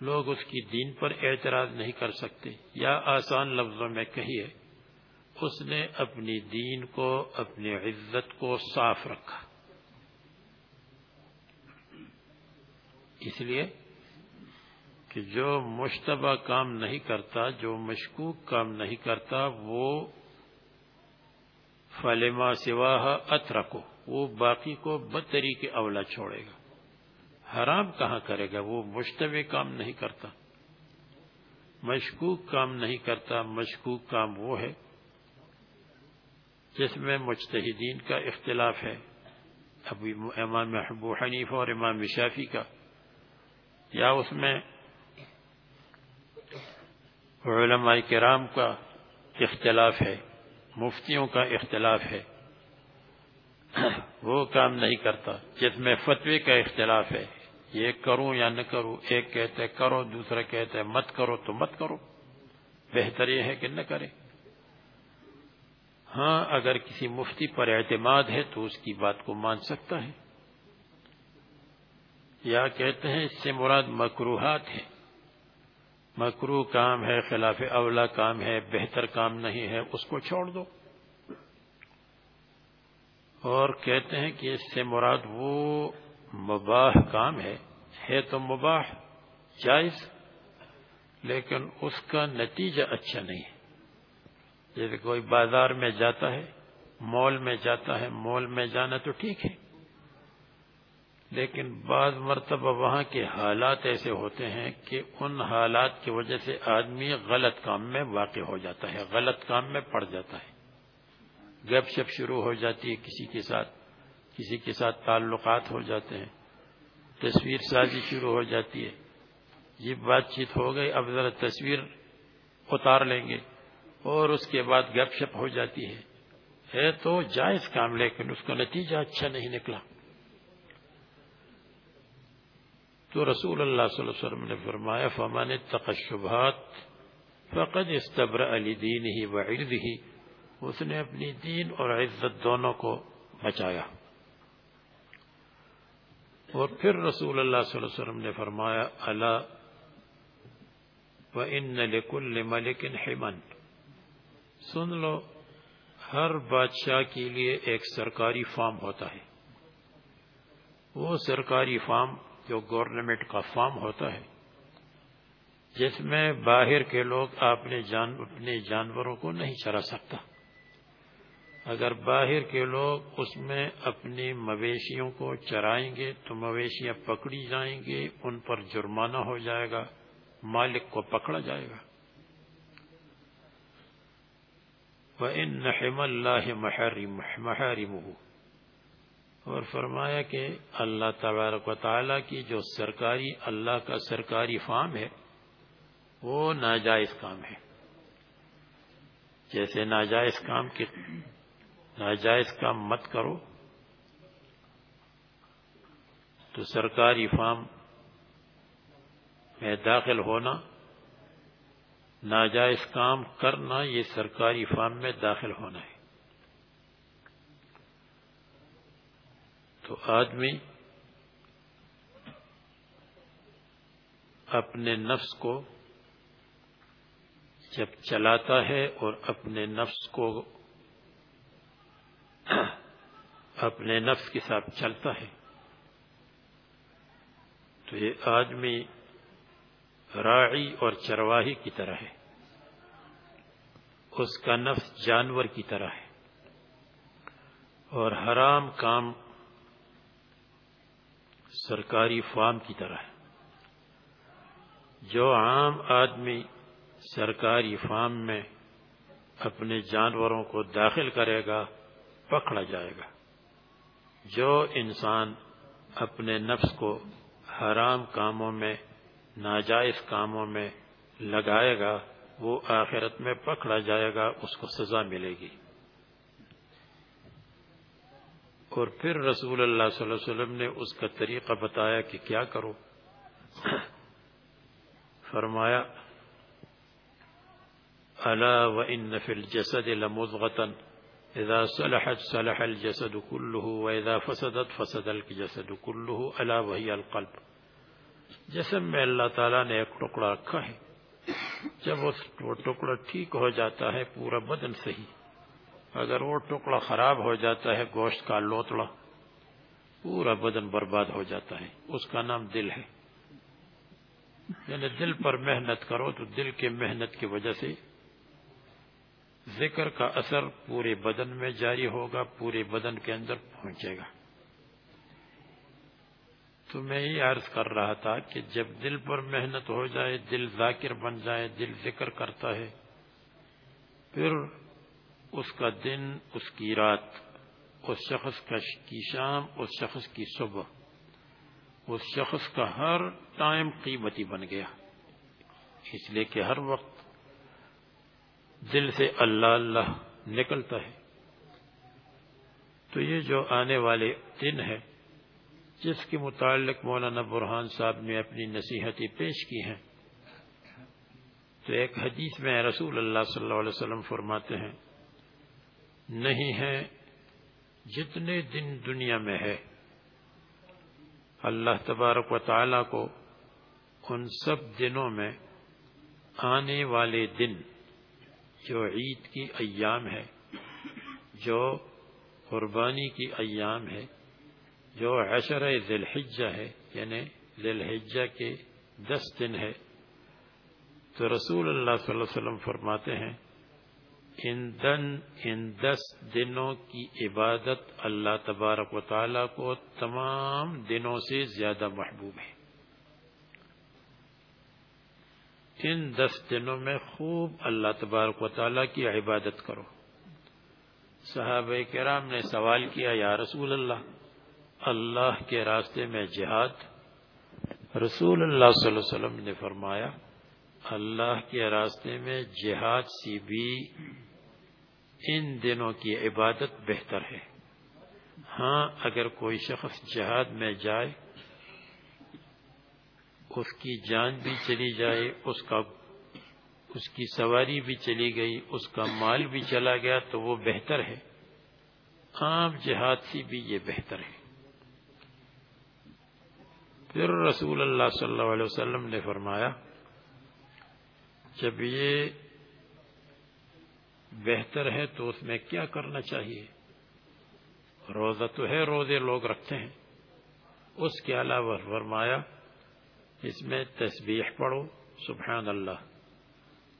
لوگ اس کی دین پر اعتراض نہیں کر سکتے۔ یا آسان لفظوں میں کہیے اس نے اپنی دین کو، اپنی عزت کو صاف رکھا۔ اس لیے کہ جو مشتبہ کام نہیں کرتا، جو مشکوک کام نہیں کرتا، وہ فلما سواہ ات رکھو وہ باقی کو بدتری کے اولا چھوڑے گا۔ حرام کہاں کرے گا؟ وہ مشتبہ کام نہیں کرتا۔ مشکوک کام نہیں کرتا، مشکوک کام وہ ہے جس میں مجتہدین کا اختلاف ہے ابھی امام محبو حنیف اور امام شافی کا۔ یا اس میں علماء کرام کا اختلاف ہے، مفتیوں کا اختلاف ہے۔ وہ کام نہیں کرتا، جس میں فتوی کا اختلاف ہے۔ یہ کروں یا نہ کروں، ایک کہتے کرو، دوسرا کہتے مت کرو تو مت کرو۔ بہتر یہ ہے کہ نہ کرے۔ ہاں اگر کسی مفتی پر اعتماد ہے تو اس کی بات کو مان سکتا ہے۔ یا کہتے ہیں، اس سے مراد مکروحات ہے مکرو کام ہے، خلاف اولا کام ہے، بہتر کام نہیں ہے، اس کو چھوڑ دو۔ اور کہتے ہیں کہ اس سے مراد وہ مباح کام ہے۔ ہے تو مباح، جائز، لیکن اس کا نتیجہ اچھا نہیں ہے۔ جیسے کوئی بازار میں جاتا ہے، مال میں جاتا ہے، مال میں جانا تو ٹھیک ہے۔ لیکن بعض مرتبہ وہاں کے حالات ایسے ہوتے ہیں کہ ان حالات کی وجہ سے آدمی غلط کام میں واقع ہو جاتا ہے، غلط کام میں پڑ جاتا ہے۔ گپ شپ شروع ہو جاتی ہے، کسی کے ساتھ، کسی کے ساتھ تعلقات ہو جاتے ہیں۔ تصویر سازی شروع ہو جاتی ہے۔ یہ بات چیت ہو گئی، اب ذرا تصویر اتار لیں گے۔ اور اس کے بعد گپ شپ ہو جاتی ہے۔ ہے تو جائز کام، لیکن اس کا نتیجہ اچھا نہیں نکلا۔ تو رسول اللہ صلی اللہ علیہ وسلم نے فرمایا فمان تقشبات فقد استبر علی دین ہی و ہی اس نے اپنی دین اور عزت دونوں کو بچایا۔ اور پھر رسول اللہ صلی اللہ علیہ وسلم نے فرمایا اللہ و ان لکل ملک حمن۔ سن لو، ہر بادشاہ کے لیے ایک سرکاری فارم ہوتا ہے۔ وہ سرکاری فارم جو گورنمنٹ کا فارم ہوتا ہے، جس میں باہر کے لوگ اپنے جان، اپنے جانوروں کو نہیں چرا سکتا۔ اگر باہر کے لوگ اس میں اپنی مویشیوں کو چرائیں گے، تو مویشیاں پکڑی جائیں گے ان پر جرمانہ ہو جائے گا، مالک کو پکڑا جائے گا۔ وَإِنَّ اللَّهِ مَحَارِمُهُ۔ اور فرمایا کہ اللہ تبارک و تعالی کی جو سرکاری، اللہ کا سرکاری فارم ہے، وہ ناجائز کام ہے۔ جیسے ناجائز کام کی، ناجائز کام مت کرو۔ تو سرکاری فارم میں داخل ہونا ناجائز کام کرنا یہ سرکاری فارم میں داخل ہونا ہے۔ تو آدمی اپنے نفس کو جب چلاتا ہے اور اپنے نفس کو اپنے نفس کے ساتھ چلتا ہے، تو یہ آدمی راعی اور چرواہی کی طرح ہے۔ اس کا نفس جانور کی طرح ہے۔ اور حرام کام سرکاری فارم کی طرح ہے۔ جو عام آدمی سرکاری فارم میں اپنے جانوروں کو داخل کرے گا، پکڑا جائے گا۔ جو انسان اپنے نفس کو حرام کاموں میں ناجائز کاموں میں لگائے گا، وہ آخرت میں پکڑا جائے گا، اس کو سزا ملے گی۔ اور پھر رسول اللہ صلی اللہ علیہ وسلم نے اس کا طریقہ بتایا کہ کیا کرو؟ فرمایا، الا وان في الجسد لمضغه اذا صلحت صلح الجسد كله واذا فسدت فسد الجسد كله، الا وهي القلب. جسم میں اللہ تعالیٰ نے ایک ٹکڑا رکھا ہے، جب وہ ٹکڑا ٹھیک ہو جاتا ہے، پورا بدن صحیح۔ اگر وہ ٹکڑا خراب ہو جاتا ہے، گوشت کا لوتڑا، پورا بدن برباد ہو جاتا ہے۔ اس کا نام دل ہے۔ یعنی دل پر محنت کرو تو دل کے محنت کی وجہ سے ذکر کا اثر پورے بدن میں جاری ہوگا، پورے بدن کے اندر پہنچے گا۔ تو میں یہ عرض کر رہا تھا کہ جب دل پر محنت ہو جائے، دل ذاکر بن جائے، دل ذکر کرتا ہے، پھر اس کا دن، اس کی رات، اس شخص کی شام، اس شخص کی صبح، اس شخص کا ہر ٹائم قیمتی بن گیا۔ اس لیے کہ ہر وقت دل سے اللہ اللہ نکلتا ہے۔ تو یہ جو آنے والے دن ہے جس کے متعلق مولانا برحان صاحب نے اپنی نصیحتیں پیش کی ہیں۔ تو ایک حدیث میں رسول اللہ صلی اللہ علیہ وسلم فرماتے ہیں، نہیں ہے جتنے دن دنیا میں ہے، اللہ تبارک و تعالی کو ان سب دنوں میں آنے والے دن جو عید کی ایام ہے، جو قربانی کی ایام ہے جو عشر ذی الحجہ ہے یعنی ذی الحجہ کے دس دن ہے، تو رسول اللہ صلی اللہ علیہ وسلم فرماتے ہیں، ان دن، ان دس دنوں کی عبادت اللہ تبارک و تعالی کو تمام دنوں سے زیادہ محبوب ہے۔ ان دس دنوں میں خوب اللہ تبارک و تعالیٰ کی عبادت کرو۔ صحابہ کرام نے سوال کیا، یا رسول اللہ اللہ کے راستے میں جہاد، رسول اللہ صلی اللہ علیہ وسلم نے فرمایا، اللہ کے راستے میں جہاد سی بھی ان دنوں کی عبادت بہتر ہے۔ ہاں اگر کوئی شخص جہاد میں جائے، اس کی جان بھی چلی جائے، اس کا، اس کی سواری بھی چلی گئی، اس کا مال بھی چلا گیا، تو وہ بہتر ہے۔ عام جہاد سے بھی یہ بہتر ہے۔ پھر رسول اللہ صلی اللہ علیہ وسلم نے فرمایا، جب یہ بہتر ہے تو اس میں کیا کرنا چاہیے؟ روزہ تو ہے، روزے لوگ رکھتے ہیں۔ اس کے علاوہ فرمایا، اس میں تسبیح پڑھو، سبحان اللہ۔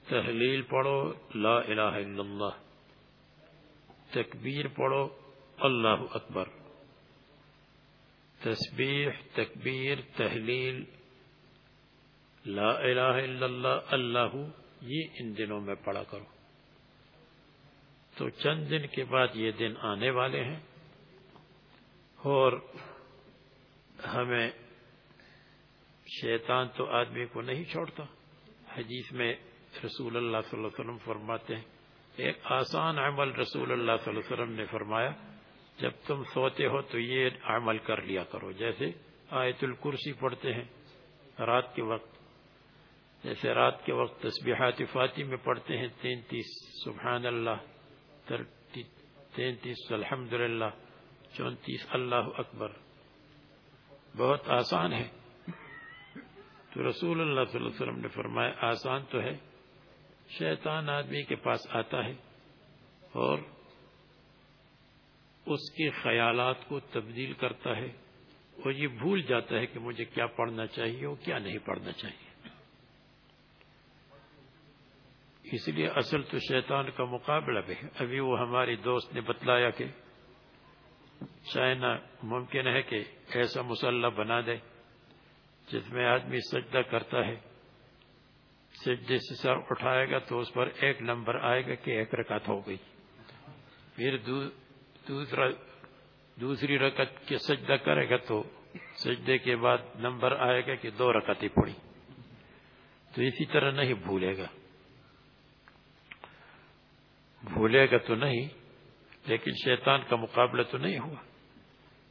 تحلیل پڑھو، لا الہ الا اللہ۔ تکبیر پڑھو، اللہ اکبر۔ تسبیح، تکبیر، تحلیل، لا الہ الا اللہ اللہ، یہ ان دنوں میں پڑھا کرو۔ تو چند دن کے بعد یہ دن آنے والے ہیں اور ہمیں شیطان تو آدمی کو نہیں چھوڑتا۔ حدیث میں رسول اللہ صلی اللہ علیہ وسلم فرماتے ہیں، ایک آسان عمل رسول اللہ صلی اللہ علیہ وسلم نے فرمایا جب تم سوتے ہو تو یہ عمل کر لیا کرو۔ جیسے آیت الکرسی پڑھتے ہیں رات کے وقت۔ جیسے رات کے وقت تسبیحات فاتی میں پڑھتے ہیں، تینتیس سبحان اللہ تینتیس الحمد للہ چونتیس اللہ اکبر۔ بہت آسان ہے۔ تو رسول اللہ صلی اللہ علیہ وسلم نے فرمایا، آسان تو ہے، شیطان آدمی کے پاس آتا ہے اور اس کے خیالات کو تبدیل کرتا ہے اور یہ بھول جاتا ہے کہ مجھے کیا پڑھنا چاہیے اور کیا نہیں پڑھنا چاہیے۔ اس لیے اصل تو شیطان کا مقابلہ بھی ہے۔ ابھی وہ ہماری دوست نے بتلایا کہ چائنا ممکن ہے کہ ایسا مسلح بنا دے جس میں آدمی سجدہ کرتا ہے۔ سجدے سے سر اٹھائے گا تو اس پر ایک نمبر آئے گا کہ ایک رکعت ہو گئی۔ پھر دوسرا دوسری رکعت کے سجدہ کرے گا تو سجدے کے بعد نمبر آئے گا کہ دو رکعتیں پڑی تو اسی طرح نہیں بھولے گا۔ بھولے گا تو نہیں، لیکن شیطان کا مقابلہ تو نہیں ہوا۔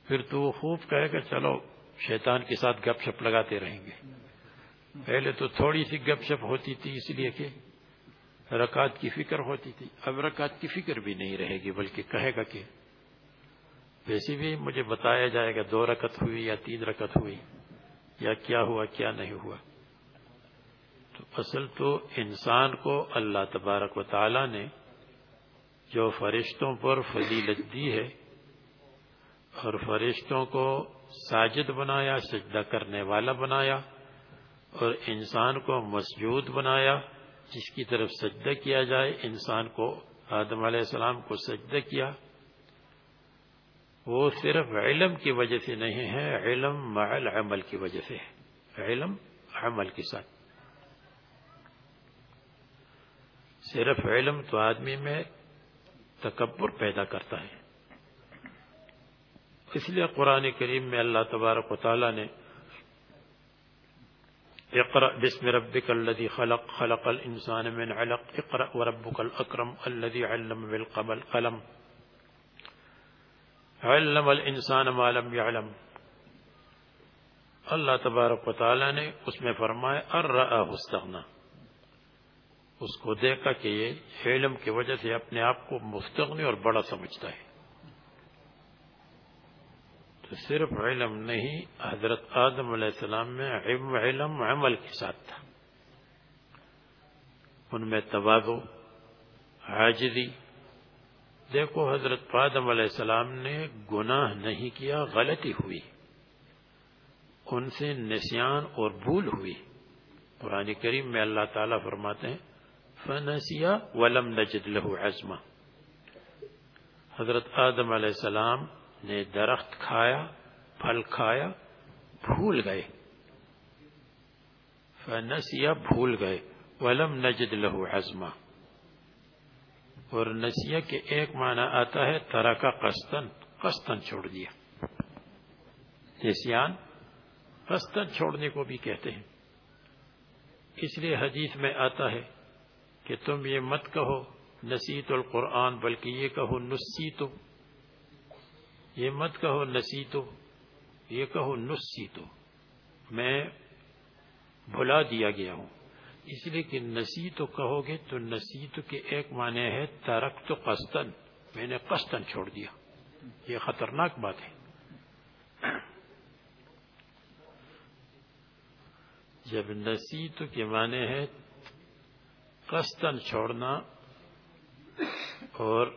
پھر تو وہ خوب کہے گا، چلو، شیطان کے ساتھ گپ شپ لگاتے رہیں گے۔ پہلے تو تھوڑی سی گپ شپ ہوتی تھی، اس لیے کہ رکعت کی فکر ہوتی تھی۔ اب رکعت کی فکر بھی نہیں رہے گی، بلکہ کہے گا کہ ویسے بھی مجھے بتایا جائے گا دو رکت ہوئی یا تین رکت ہوئی، یا کیا ہوا، کیا نہیں ہوا۔ تو اصل تو انسان کو اللہ تبارک و تعالی نے جو فرشتوں پر فضیلت دی ہے اور فرشتوں کو ساجد بنایا، سجدہ کرنے والا بنایا اور انسان کو مسجود بنایا، جس کی طرف سجدہ کیا جائے، انسان کو آدم علیہ السلام کو سجدہ کیا۔ وہ صرف علم کی وجہ سے نہیں ہے، علم معل عمل کی وجہ سے ہے۔ علم عمل کے ساتھ۔ صرف علم تو آدمی میں تکبر پیدا کرتا ہے۔ اس لیے قرآن کریم میں اللہ تبارک و تعالیٰ نے اقرأ بسم ربك الذي خلق خلق الإنسان من علق، اقرأ وربك الأكرم الذي علم بالقبل قلم علم الإنسان ما لم يعلم۔ اللہ تبارک و تعالی نے اس میں فرمایا ارآہ استغنا۔ اس کو دیکھا کہ یہ علم کی وجہ سے اپنے آپ کو مستغنی اور بڑا سمجھتا ہے۔ تو صرف علم نہیں، حضرت آدم علیہ السلام میں علم عمل کے ساتھ تھا۔ ان میں توازو حاجری دیکھو، حضرت آدم علیہ السلام نے گناہ نہیں کیا، غلطی ہوئی۔ ان سے نسیان اور بھول ہوئی۔ قرآن کریم میں اللہ تعالیٰ فرماتے ہیں فنسیا ولم نجد له عزما۔ حضرت آدم علیہ السلام نے درخت کھایا، پھل کھایا، بھول گئے۔ فنسیا بھول گئے۔ ولم نجد له عزما۔ اور نسیہ کے ایک معنی آتا ہے ترا کا قسطن چھوڑ دیا نسیان، قسطن چھوڑنے کو بھی کہتے ہیں۔ اس لیے حدیث میں آتا ہے کہ تم یہ مت کہو، نسیت القرآن، بلکہ یہ کہو نسی تو یہ مت کہو نسی تو یہ کہو نسی تو میں بھلا دیا گیا ہوں۔ اس لیے کہ نسی تو کہو گے تو نسیت کے ایک معنی ہے ترک تو قسطن میں نے قسطن چھوڑ دیا۔ یہ خطرناک بات ہے۔ جب نسیت کے معنی ہے قسطن چھوڑنا اور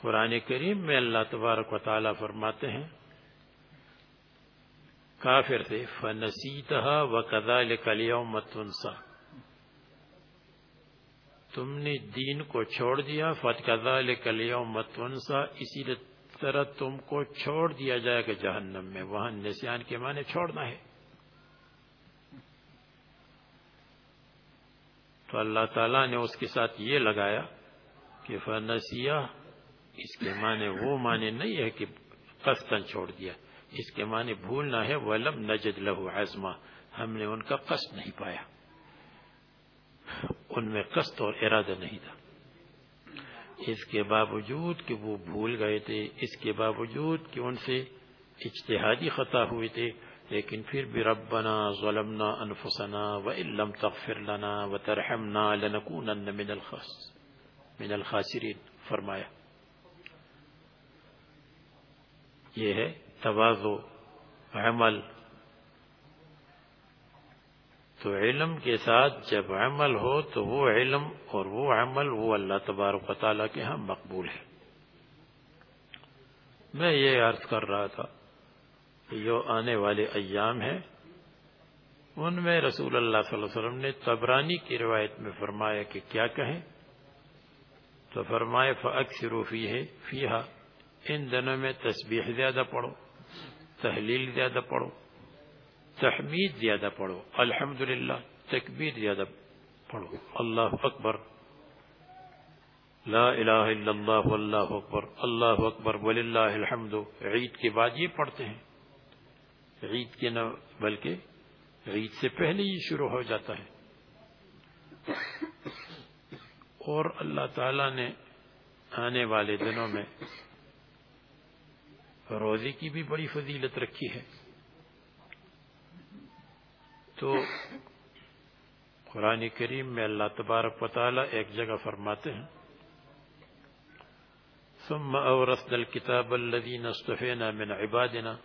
قرآن کریم میں اللہ تبارک و تعالیٰ فرماتے ہیں کافر تھے فنسیتہ و کدا اليوم متنسا تم نے دین کو چھوڑ دیا فت کدا اليوم اسی طرح تم کو چھوڑ دیا جائے گا جہنم میں۔ وہاں نسیان کے معنی چھوڑنا ہے۔ تو اللہ تعالیٰ نے اس کے ساتھ یہ لگایا کہ فنسیہ اس کے معنی وہ معنی نہیں ہے کہ قسطن چھوڑ دیا۔ اس کے معنی بھولنا ہے، ولم نجد لہو عزما۔ ہم نے ان کا قصد نہیں پایا۔ ان میں قصد اور ارادہ نہیں تھا۔ اس کے باوجود کہ وہ بھول گئے تھے، اس کے باوجود کہ ان سے اجتہادی خطا ہوئے تھے، لیکن پھر بھی ربنا ظلمنا انفسنا وان لم تغفر لنا وترحمنا لنكونن من الخاس، من الخاسرین فرمایا۔ یہ ہے توازو عمل۔ تو علم کے ساتھ جب عمل ہو تو وہ علم اور وہ عمل وہ اللہ تبارک و تعالیٰ کے ہاں مقبول ہے۔ میں یہ عرض کر رہا تھا جو آنے والے ایام ہیں، ان میں رسول اللہ صلی اللہ علیہ وسلم نے تبرانی کی روایت میں فرمایا کہ کیا کہیں؟ تو فرمائے فاکثروا فیہ فیہا ان دنوں میں تسبیح زیادہ پڑھو۔ تحلیل زیادہ پڑھو، تحمید زیادہ پڑھو، الحمدللہ، تکبیر زیادہ پڑھو۔ اللہ اکبر، لا الہ الا اللہ واللہ اکبر، اللہ اکبر، وللہ الحمد. عید کے بعد یہ پڑھتے ہیں۔ عید کے نہ، بلکہ عید سے پہلے ہی شروع ہو جاتا ہے۔ اور اللہ تعالی نے آنے والے دنوں میں روزے کی بھی بڑی فضیلت رکھی ہے۔ تو قرآن کریم میں اللہ تبارک و تعالی ایک جگہ فرماتے ہیں، ثم اورثنا الكتاب الذين اصطفينا من عبادنا۔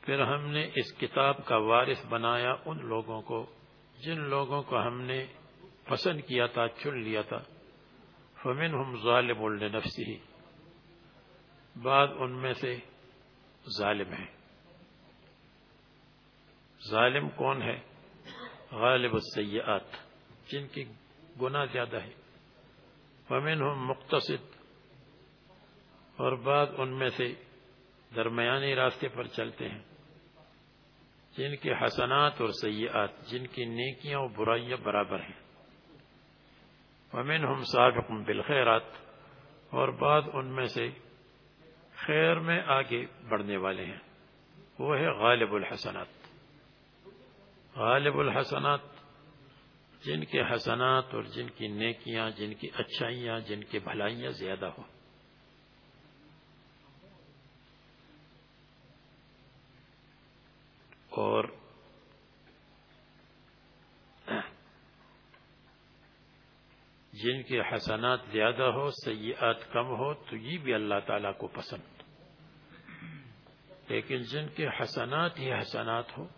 پھر ہم نے اس کتاب کا وارث بنایا ان لوگوں کو، جن لوگوں کو ہم نے پسند کیا تھا، چن لیا تھا۔ فمن ہم ظالم النفسی بعد ان میں سے ظالم ہیں۔ ظالم کون ہے؟ غالب السیئات، جن کی گناہ زیادہ ہے۔ فمن ہم مختصد اور بعد ان میں سے درمیانی راستے پر چلتے ہیں۔ جن کے حسنات اور سیئات، جن کی نیکیاں اور برائیاں برابر ہیں۔ ومن ہم سابق بالخیرات، اور بعد ان میں سے خیر میں آگے بڑھنے والے ہیں۔ وہ ہے غالب الحسنات۔ غالب الحسنات جن کے حسنات اور جن کی نیکیاں، جن کی اچھائیاں، جن کی بھلائیاں زیادہ ہوں۔ اور جن کے حسنات زیادہ ہو، سیئات کم ہو، تو یہ بھی اللہ تعالیٰ کو پسند۔ لیکن جن کے حسنات ہی حسنات ہو،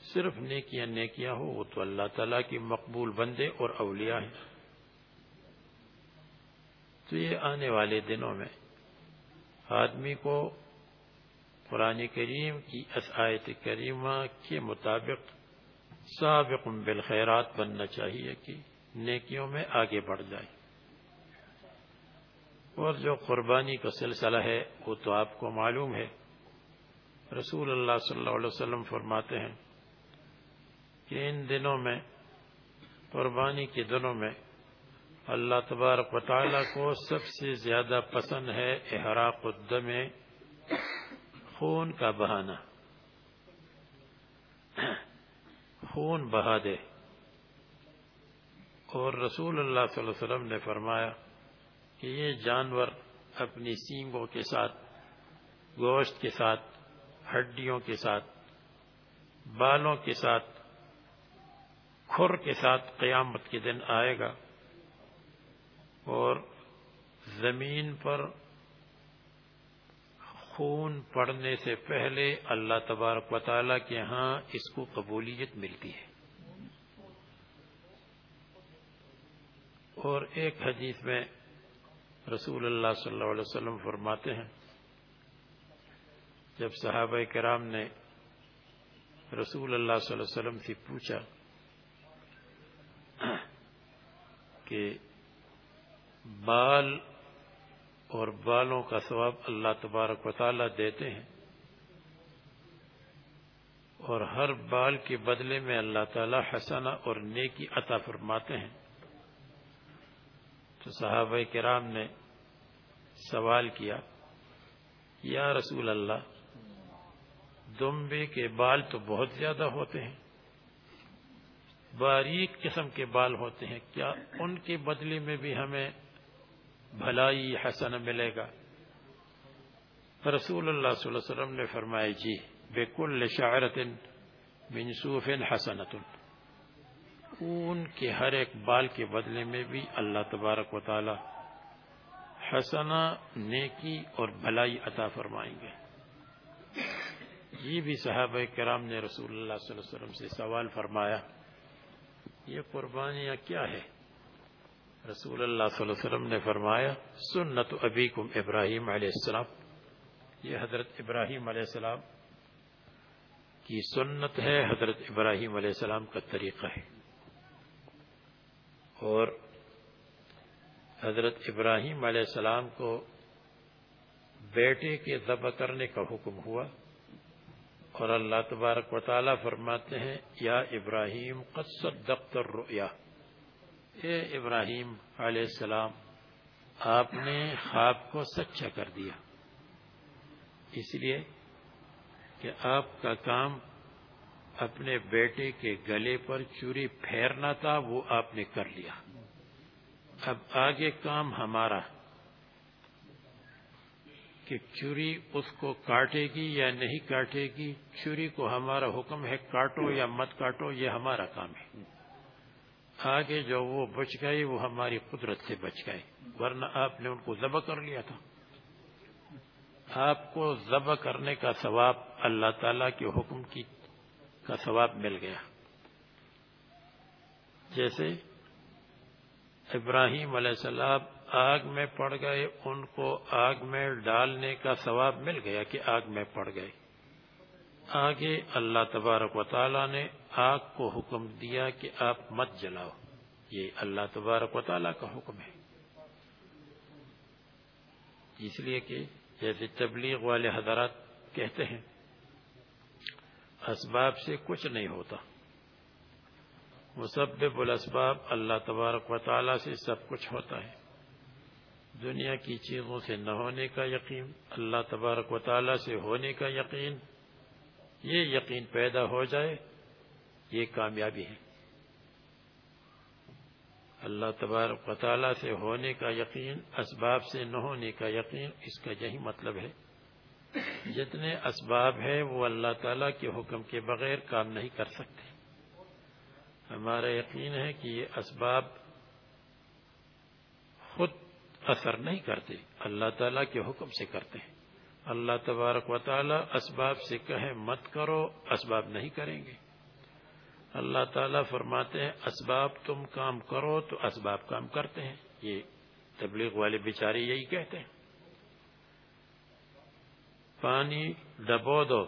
صرف نیکیاں نیکیاں ہو، وہ تو اللہ تعالیٰ کی مقبول بندے اور اولیاء ہیں۔ تو یہ آنے والے دنوں میں آدمی کو قرآن کریم کی آیت کریمہ کے مطابق سابق بالخیرات بننا چاہیے کہ نیکیوں میں آگے بڑھ جائے۔ اور جو قربانی کا سلسلہ ہے، وہ تو آپ کو معلوم ہے۔ رسول اللہ صلی اللہ علیہ وسلم فرماتے ہیں کہ ان دنوں میں، قربانی کے دنوں میں، اللہ تبارک و تعالیٰ کو سب سے زیادہ پسند ہے احراق الدم، خون کا بہانا خون بہا دے۔ اور رسول اللہ صلی اللہ علیہ وسلم نے فرمایا کہ یہ جانور اپنی سینگوں کے ساتھ، گوشت کے ساتھ ہڈیوں کے ساتھ، بالوں کے ساتھ، کھر کے ساتھ قیامت کے دن آئے گا اور زمین پر خون پڑنے سے پہلے اللہ تبارک و تعالیٰ کے ہاں اس کو قبولیت ملتی ہے۔ اور ایک حدیث میں رسول اللہ صلی اللہ علیہ وسلم فرماتے ہیں جب صحابہ کرام نے رسول اللہ صلی اللہ علیہ وسلم سے پوچھا کہ بال اور بالوں کا ثواب اللہ تبارک و تعالی دیتے ہیں اور ہر بال کے بدلے میں اللہ تعالی حسنہ اور نیکی عطا فرماتے ہیں، تو صحابہ کرام نے سوال کیا، یا رسول اللہ دمبے کے بال تو بہت زیادہ ہوتے ہیں۔ باریک قسم کے بال ہوتے ہیں۔ کیا ان کے بدلے میں بھی ہمیں بھلائی حسن ملے گا؟ رسول اللہ صلی اللہ علیہ وسلم نے فرمایا جی بے کل شاعرت منصوف حسنت ان کے ہر ایک بال کے بدلے میں بھی اللہ تبارک و تعالی حسنا نیکی اور بھلائی عطا فرمائیں گے۔ یہ بھی صحابہ کرام نے رسول اللہ صلی اللہ علیہ وسلم سے سوال فرمایا، یہ قربانیاں کیا ہے رسول اللہ صلی اللہ علیہ وسلم نے فرمایا، سنت ابیکم ابراہیم علیہ السلام۔ یہ حضرت ابراہیم علیہ السلام کی سنت ہے، حضرت ابراہیم علیہ السلام کا طریقہ ہے۔ اور حضرت ابراہیم علیہ السلام کو بیٹے کے ذبح کرنے کا حکم ہوا۔ اور اللہ تبارک و تعالیٰ فرماتے ہیں، یا ابراہیم قصد دفتر رؤیا اے ابراہیم علیہ السلام، آپ نے خواب کو سچا کر دیا۔ اس لیے کہ آپ کا کام اپنے بیٹے کے گلے پر چوری پھیرنا تھا، وہ آپ نے کر لیا۔ اب آگے کام ہمارا کہ چوری اس کو کاٹے گی یا نہیں کاٹے گی، چوری کو ہمارا حکم ہے کاٹو یا مت کاٹو، یہ ہمارا کام ہے۔ آگے جو وہ بچ گئے وہ ہماری قدرت سے بچ گئے ورنہ آپ نے ان کو ذبح کر لیا تھا۔ آپ کو ذبح کرنے کا ثواب اللہ تعالی کے حکم کی کا ثواب مل گیا۔ جیسے ابراہیم علیہ السلام آگ میں پڑ گئے، ان کو آگ میں ڈالنے کا ثواب مل گیا کہ آگ میں پڑ گئے۔ آگے اللہ تبارک و تعالی نے آگ کو حکم دیا کہ آپ مت جلاؤ۔ یہ اللہ تبارک و تعالی کا حکم ہے۔ اس لیے کہ جیسے تبلیغ والے حضرات کہتے ہیں، اسباب سے کچھ نہیں ہوتا۔ مسبب الاسباب اللہ تبارک و تعالی سے سب کچھ ہوتا ہے۔ دنیا کی چیزوں سے نہ ہونے کا یقین، اللہ تبارک و تعالی سے ہونے کا یقین، یہ یقین پیدا ہو جائے، یہ کامیابی ہے۔ اللہ تبارک و تعالی سے ہونے کا یقین، اسباب سے نہ ہونے کا یقین، اس کا یہی مطلب ہے۔ جتنے اسباب ہیں، وہ اللہ تعالی کے حکم کے بغیر کام نہیں کر سکتے۔ ہمارا یقین ہے کہ یہ اسباب خود اثر نہیں کرتے۔ اللہ تعالیٰ کے حکم سے کرتے ہیں۔ اللہ تبارک و تعالیٰ اسباب سے کہے مت کرو، اسباب نہیں کریں گے۔ اللہ تعالیٰ فرماتے ہیں، اسباب تم کام کرو تو اسباب کام کرتے ہیں۔ یہ تبلیغ والے بیچارے یہی کہتے ہیں۔ پانی ڈبو دو،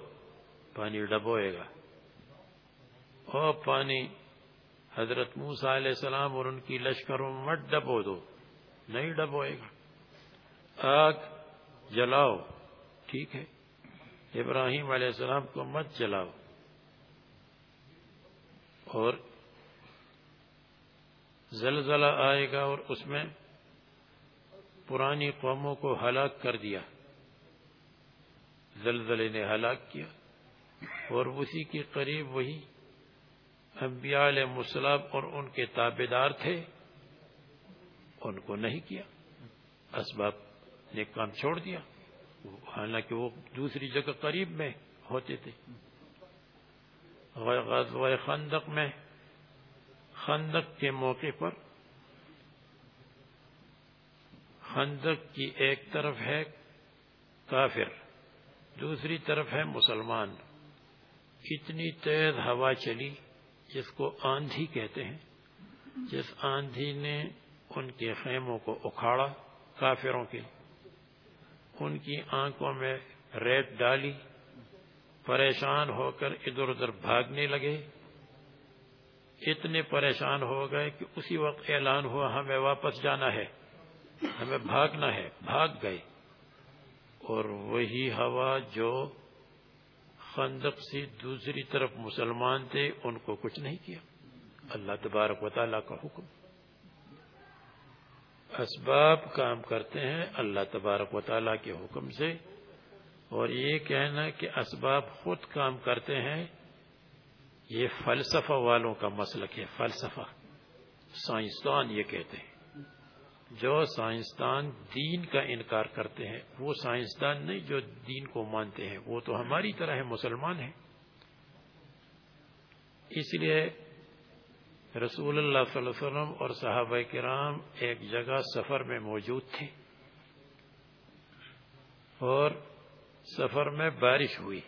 پانی ڈبوئے گا۔ اور پانی حضرت موسا علیہ السلام اور ان کی لشکروں مت ڈبو دو۔ نہیں ڈبوئے گا۔ آگ جلاؤ، ٹھیک ہے؟ ابراہیم علیہ السلام کو مت جلاؤ۔ اور زلزلہ آئے گا اور اس میں پرانی قوموں کو ہلاک کر دیا۔ زلزلے نے ہلاک کیا۔ اور اسی کے قریب وہی انبیاء علیہ السلام اور ان کے تابے دار تھے۔ ان کو نہیں کیا۔ اسباب نے کام چھوڑ دیا۔ حالانکہ وہ دوسری جگہ قریب میں ہوتے تھے۔ خندق میں، خندق کے موقع پر خندق کی ایک طرف ہے کافر، دوسری طرف ہے مسلمان۔ اتنی تیز ہوا چلی، جس کو آندھی کہتے ہیں۔ جس آندھی نے ان کے خیموں کو اکھاڑا کافروں کے ان کی آنکھوں میں ریت ڈالی پریشان ہو کر ادھر ادھر بھاگنے لگے اتنے پریشان ہو گئے کہ اسی وقت اعلان ہوا ہمیں واپس جانا ہے ہمیں بھاگنا ہے بھاگ گئے اور وہی ہوا جو خندق سے دوسری طرف مسلمان تھے ان کو کچھ نہیں کیا اللہ تبارک و تعالیٰ کا حکم اسباب کام کرتے ہیں اللہ تبارک و تعالیٰ کے حکم سے اور یہ کہنا کہ اسباب خود کام کرتے ہیں، یہ فلسفہ والوں کا مسلک ہے، فلسفہ۔ سائنسدان یہ کہتے ہیں۔ جو سائنسدان دین کا انکار کرتے ہیں، وہ سائنسدان نہیں جو دین کو مانتے ہیں، وہ تو ہماری طرح مسلمان ہیں۔ اس لیے رسول اللہ صلی اللہ علیہ وسلم اور صحابہ کرام ایک جگہ سفر میں موجود تھے۔ اور سفر میں بارش ہوئی۔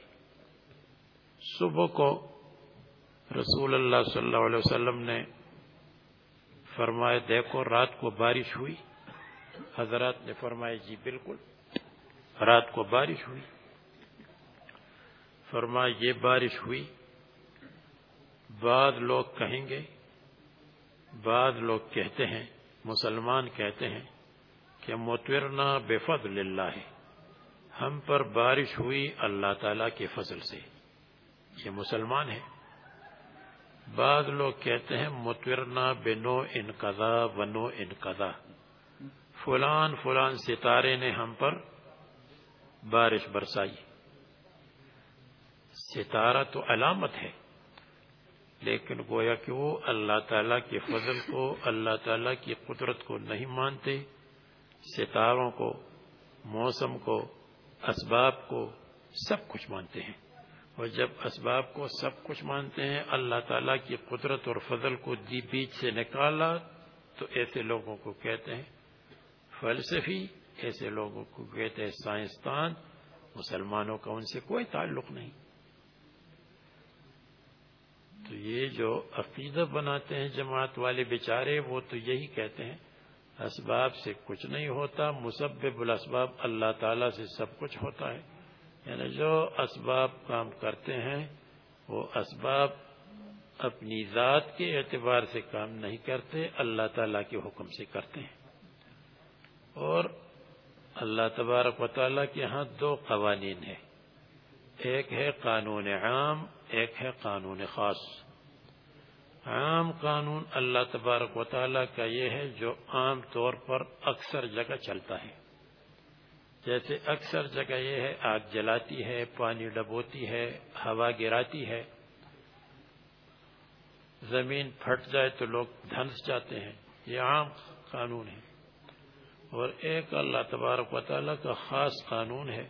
صبح کو رسول اللہ صلی اللہ علیہ وسلم نے فرمائے دیکھو رات کو بارش ہوئی۔ حضرات نے فرمائے جی بالکل، رات کو بارش ہوئی۔ فرمائے یہ بارش ہوئی۔ بعد لوگ کہیں گے بعد لوگ کہتے ہیں، مسلمان کہتے ہیں کہ متورنا بے فضل اللہ، ہم پر بارش ہوئی اللہ تعالی کے فضل سے۔ یہ مسلمان ہے بعض لوگ کہتے ہیں، متورنا بے نو انقضا و نو انقضا فلان فلان ستارے نے ہم پر بارش برسائی۔ ستارہ تو علامت ہے۔ لیکن گویا کہ وہ اللہ تعالیٰ کے فضل کو، اللہ تعالیٰ کی قدرت کو نہیں مانتے، ستاروں کو، موسم کو، اسباب کو سب کچھ مانتے ہیں۔ اور جب اسباب کو سب کچھ مانتے ہیں، اللہ تعالیٰ کی قدرت اور فضل کو دی بیچ سے نکالا، تو ایسے لوگوں کو کہتے ہیں فلسفی، ایسے لوگوں کو کہتے ہیں سائنسدان، مسلمانوں کا ان سے کوئی تعلق نہیں۔ تو یہ جو عقیدہ بناتے ہیں جماعت والے بیچارے، وہ تو یہی کہتے ہیں، اسباب سے کچھ نہیں ہوتا، مسبب الاسباب اللہ تعالیٰ سے سب کچھ ہوتا ہے۔ یعنی جو اسباب کام کرتے ہیں، وہ اسباب اپنی ذات کے اعتبار سے کام نہیں کرتے، اللہ تعالیٰ کے حکم سے کرتے ہیں۔ اور اللہ تبارک و تعالیٰ کے ہاں دو قوانین ہیں۔ ایک ہے قانون عام ایک ہے قانون خاص۔ عام قانون اللہ تبارک و تعالیٰ کا یہ ہے جو عام طور پر اکثر جگہ چلتا ہے۔ جیسے اکثر جگہ یہ ہے، آگ جلاتی ہے، پانی ڈبوتی ہے، ہوا گراتی ہے۔ زمین پھٹ جائے تو لوگ دھنس جاتے ہیں۔ یہ عام قانون ہے۔ اور ایک اللہ تبارک و تعالیٰ کا خاص قانون ہے۔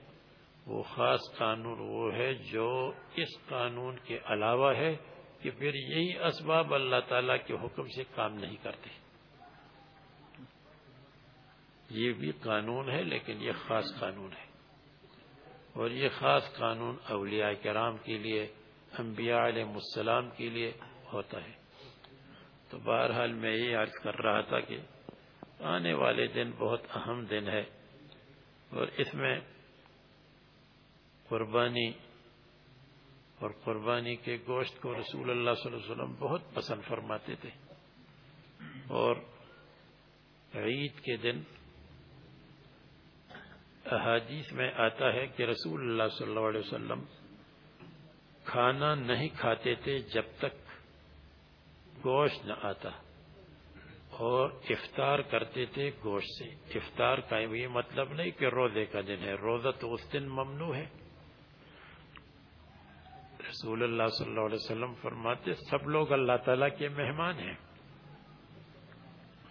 وہ خاص قانون وہ ہے جو اس قانون کے علاوہ ہے کہ پھر یہی اسباب اللہ تعالیٰ کے حکم سے کام نہیں کرتے۔ یہ بھی قانون ہے لیکن یہ خاص قانون ہے۔ اور یہ خاص قانون اولیاء کرام کے لیے، انبیاء علیہ السلام کے لیے ہوتا ہے۔ تو بہرحال میں یہ عرض کر رہا تھا کہ آنے والے دن بہت اہم دن ہے اور اس میں قربانی اور قربانی کے گوشت کو رسول اللہ صلی اللہ علیہ وسلم بہت پسند فرماتے تھے۔ اور عید کے دن احادیث میں آتا ہے کہ رسول اللہ صلی اللہ علیہ وسلم کھانا نہیں کھاتے تھے جب تک گوشت نہ آتا۔ اور افطار کرتے تھے گوشت سے۔ افطار کا یہ مطلب نہیں کہ روزے کا دن ہے، روزہ تو اس دن ممنوع ہے۔ رسول اللہ صلی اللہ علیہ وسلم فرماتے سب لوگ اللہ تعالیٰ کے مہمان ہیں۔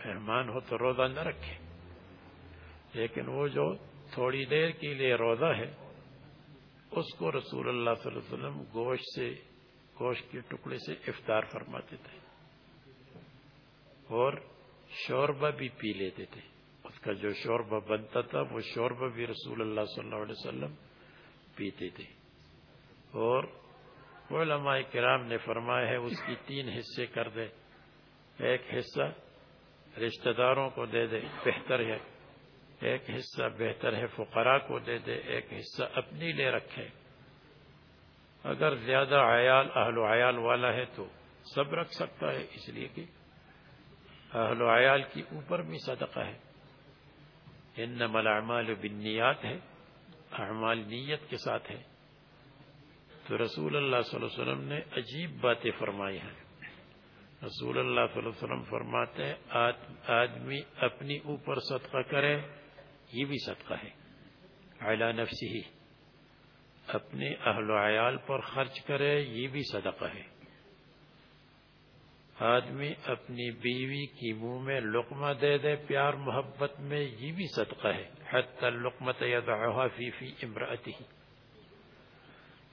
مہمان ہو تو روزہ نہ رکھے۔ لیکن وہ جو تھوڑی دیر کے لیے روزہ ہے، اس کو رسول اللہ صلی اللہ علیہ وسلم گوشت سے، گوشت کے ٹکڑے سے افطار فرماتے تھے۔ اور شوربہ بھی پی لیتے تھے۔ اس کا جو شوربہ بنتا تھا، وہ شوربہ بھی رسول اللہ صلی اللہ علیہ وسلم پیتے تھے۔ اور علماء کرام نے فرمایا ہے، اس کی تین حصے کر دے۔ ایک حصہ رشتہ داروں کو دے دے، بہتر ہے۔ ایک حصہ بہتر ہے فقراء کو دے دے۔ ایک حصہ اپنی لے رکھے۔ اگر زیادہ عیال اہل و عیال والا ہے تو سب رکھ سکتا ہے، اس لیے کہ اہل و عیال کی اوپر بھی صدقہ ہے۔ انما الاعمال بالنیات ہے، اعمال نیت کے ساتھ ہے۔ تو رسول اللہ صلی اللہ علیہ وسلم نے عجیب باتیں فرمائی ہیں۔ رسول اللہ صلی اللہ علیہ وسلم فرماتے ہیں آدمی اپنی اوپر صدقہ کرے، یہ بھی صدقہ ہے۔ علا نفسی ہی اپنے اہل و عیال پر خرچ کرے، یہ بھی صدقہ ہے۔ آدمی اپنی بیوی کی منہ میں لقمہ دے دے، پیار محبت میں، یہ بھی صدقہ ہے۔ حتی لقمت یدعوها فی فی امرأتی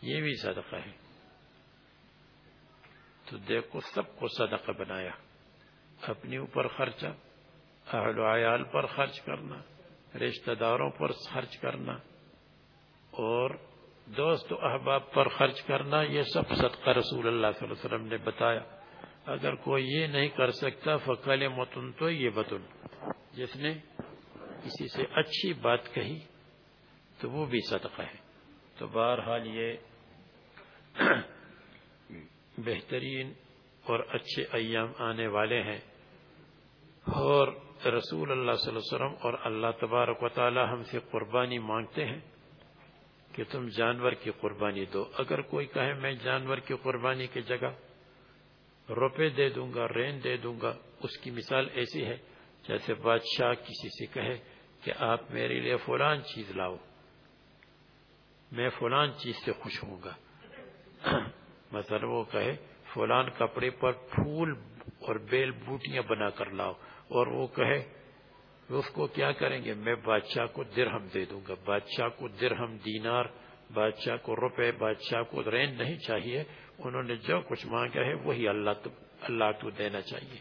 یہ بھی صدقہ ہے۔ تو دیکھو سب کو صدقہ بنایا۔ اپنے اوپر خرچہ اہل و عیال پر خرچ کرنا، رشتہ داروں پر خرچ کرنا، اور دوست و احباب پر خرچ کرنا، یہ سب صدقہ رسول اللہ صلی اللہ علیہ وسلم نے بتایا۔ اگر کوئی یہ نہیں کر سکتا فقل متن تو یہ بتن جس نے کسی سے اچھی بات کہی، تو وہ بھی صدقہ ہے۔ تو بہرحال یہ بہترین اور اچھے ایام آنے والے ہیں۔ اور رسول اللہ صلی اللہ علیہ وسلم اور اللہ تبارک و تعالی ہم سے قربانی مانگتے ہیں کہ تم جانور کی قربانی دو۔ اگر کوئی کہے میں جانور کی قربانی کی جگہ روپے دے دوں گا، رین دے دوں گا، اس کی مثال ایسی ہے جیسے بادشاہ کسی سے کہے کہ آپ میرے لیے فلان چیز لاؤ، میں فلان چیز سے خوش ہوں گا۔ مثلا وہ کہے، فلان کپڑے پر پھول اور بیل بوٹیاں بنا کر لاؤ۔ اور وہ کہے، اس کو کیا کریں گے؟ میں بادشاہ کو درہم دے دوں گا۔ بادشاہ کو درہم دینار، بادشاہ کو روپے، بادشاہ کو رین نہیں چاہیے۔ انہوں نے جو کچھ مانگا ہے، وہی اللہ تو، اللہ کو دینا چاہیے۔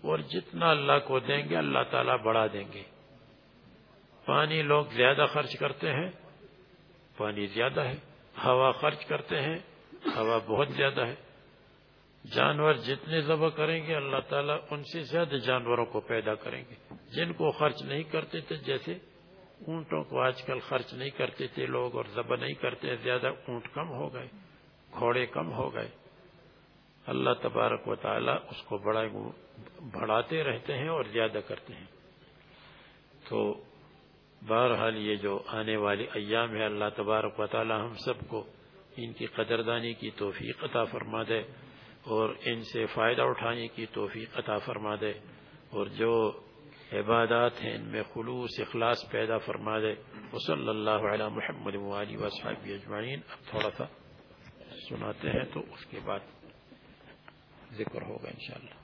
اور جتنا اللہ کو دیں گے، اللہ تعالیٰ بڑھا دیں گے۔ پانی لوگ زیادہ خرچ کرتے ہیں، پانی زیادہ ہے۔ ہوا خرچ کرتے ہیں ہوا بہت زیادہ ہے۔ جانور جتنے ذبح کریں گے، اللہ تعالیٰ ان سے زیادہ جانوروں کو پیدا کریں گے۔ جن کو خرچ نہیں کرتے تھے، جیسے اونٹوں کو آج کل خرچ نہیں کرتے تھے، لوگ اور ذبح نہیں کرتے، زیادہ اونٹ کم ہو گئے، گھوڑے کم ہو گئے۔ اللہ تبارک و تعالیٰ اس کو بڑا بڑھاتے رہتے ہیں اور زیادہ کرتے ہیں۔ تو بہرحال یہ جو آنے والی ایام ہے، اللہ تبارک و تعالیٰ ہم سب کو ان کی قدردانی کی توفیق عطا فرما دے اور ان سے فائدہ اٹھانے کی توفیق عطا فرما دے اور جو عبادات ہیں ان میں خلوص اخلاص پیدا فرما دے۔ وصلی اللہ علی محمد علی وصحب اجمعین۔ اب تھوڑا سا سناتے ہیں تو اس کے بعد ذکر ہوگا انشاءاللہ۔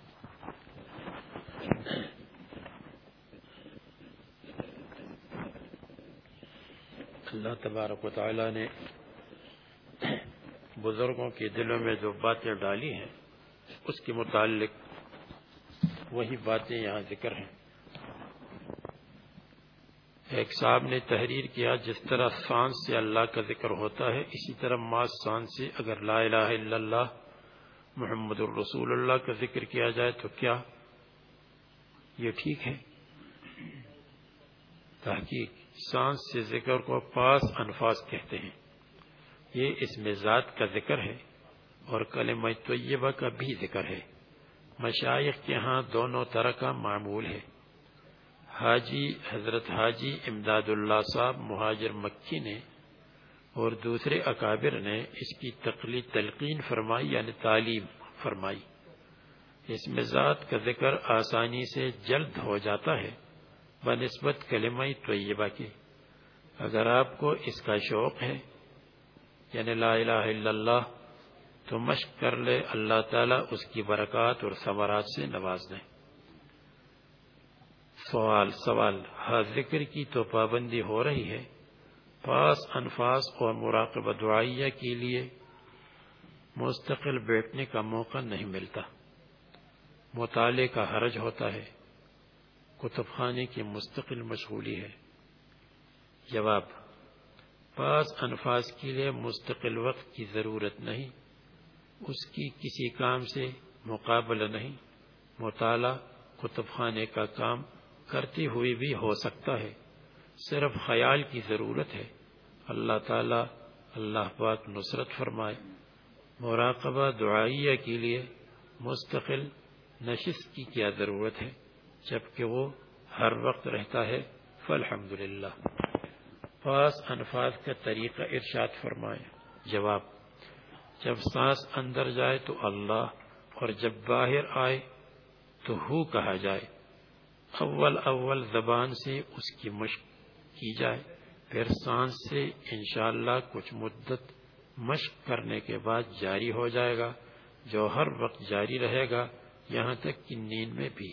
اللہ تبارک و تعالی نے بزرگوں کے دلوں میں جو باتیں ڈالی ہیں، اس کے متعلق وہی باتیں یہاں ذکر ہیں۔ ایک صاحب نے تحریر کیا، جس طرح سانس سے اللہ کا ذکر ہوتا ہے، اسی طرح ماس سانس سے اگر لا الہ الا اللہ، محمد الرسول اللہ کا ذکر کیا جائے تو کیا یہ ٹھیک ہے؟ تحقیق سانس سے ذکر کو پاس انفاس کہتے ہیں۔ یہ اس میں ذات کا ذکر ہے اور کلمہ طیبہ کا بھی ذکر ہے۔ مشائق کے ہاں دونوں طرح کا معمول ہے۔ حاجی، حضرت حاجی امداد اللہ صاحب مہاجر مکی نے اور دوسرے اکابر نے اس کی تقلید تلقین فرمائی یعنی تعلیم فرمائی۔ اس میں ذات کا ذکر آسانی سے جلد ہو جاتا ہے بنسبت کلمہ طیبہ کی اگر آپ کو اس کا شوق ہے یعنی لا الہ الا اللہ، تو مشق کر لے، اللہ تعالیٰ اس کی برکات اور ثمرات سے نواز دیں۔ سوال سوال ہر ذکر کی تو پابندی ہو رہی ہے۔ پاس انفاس اور مراقبہ دعائیہ کے لیے مستقل بیٹھنے کا موقع نہیں ملتا۔ مطالعے کا حرج ہوتا ہے۔ کتب خانے کی مستقل مشغولی ہے۔ جواب پاس انفاس کے لیے مستقل وقت کی ضرورت نہیں، اس کی کسی کام سے مقابلہ نہیں، مطالعہ کتب خانے کا کام کرتے ہوئے بھی ہو سکتا ہے۔ صرف خیال کی ضرورت ہے۔ اللہ تعالی اللہ پاک نصرت فرمائے۔ مراقبہ دعائیہ کے لیے مستقل نشست کی کیا ضرورت ہے، جبکہ وہ ہر وقت رہتا ہے۔ فالحمد للہ پاس انفاظ کا طریقہ ارشاد فرمائے۔ جواب جب سانس اندر جائے تو اللہ اور جب باہر آئے تو ہو کہا جائے۔ اول اول زبان سے اس کی مشق کی جائے۔ پھر سانس سے انشاءاللہ کچھ مدت مشق کرنے کے بعد جاری ہو جائے گا۔ جو ہر وقت جاری رہے گا یہاں تک کہ نیند میں بھی۔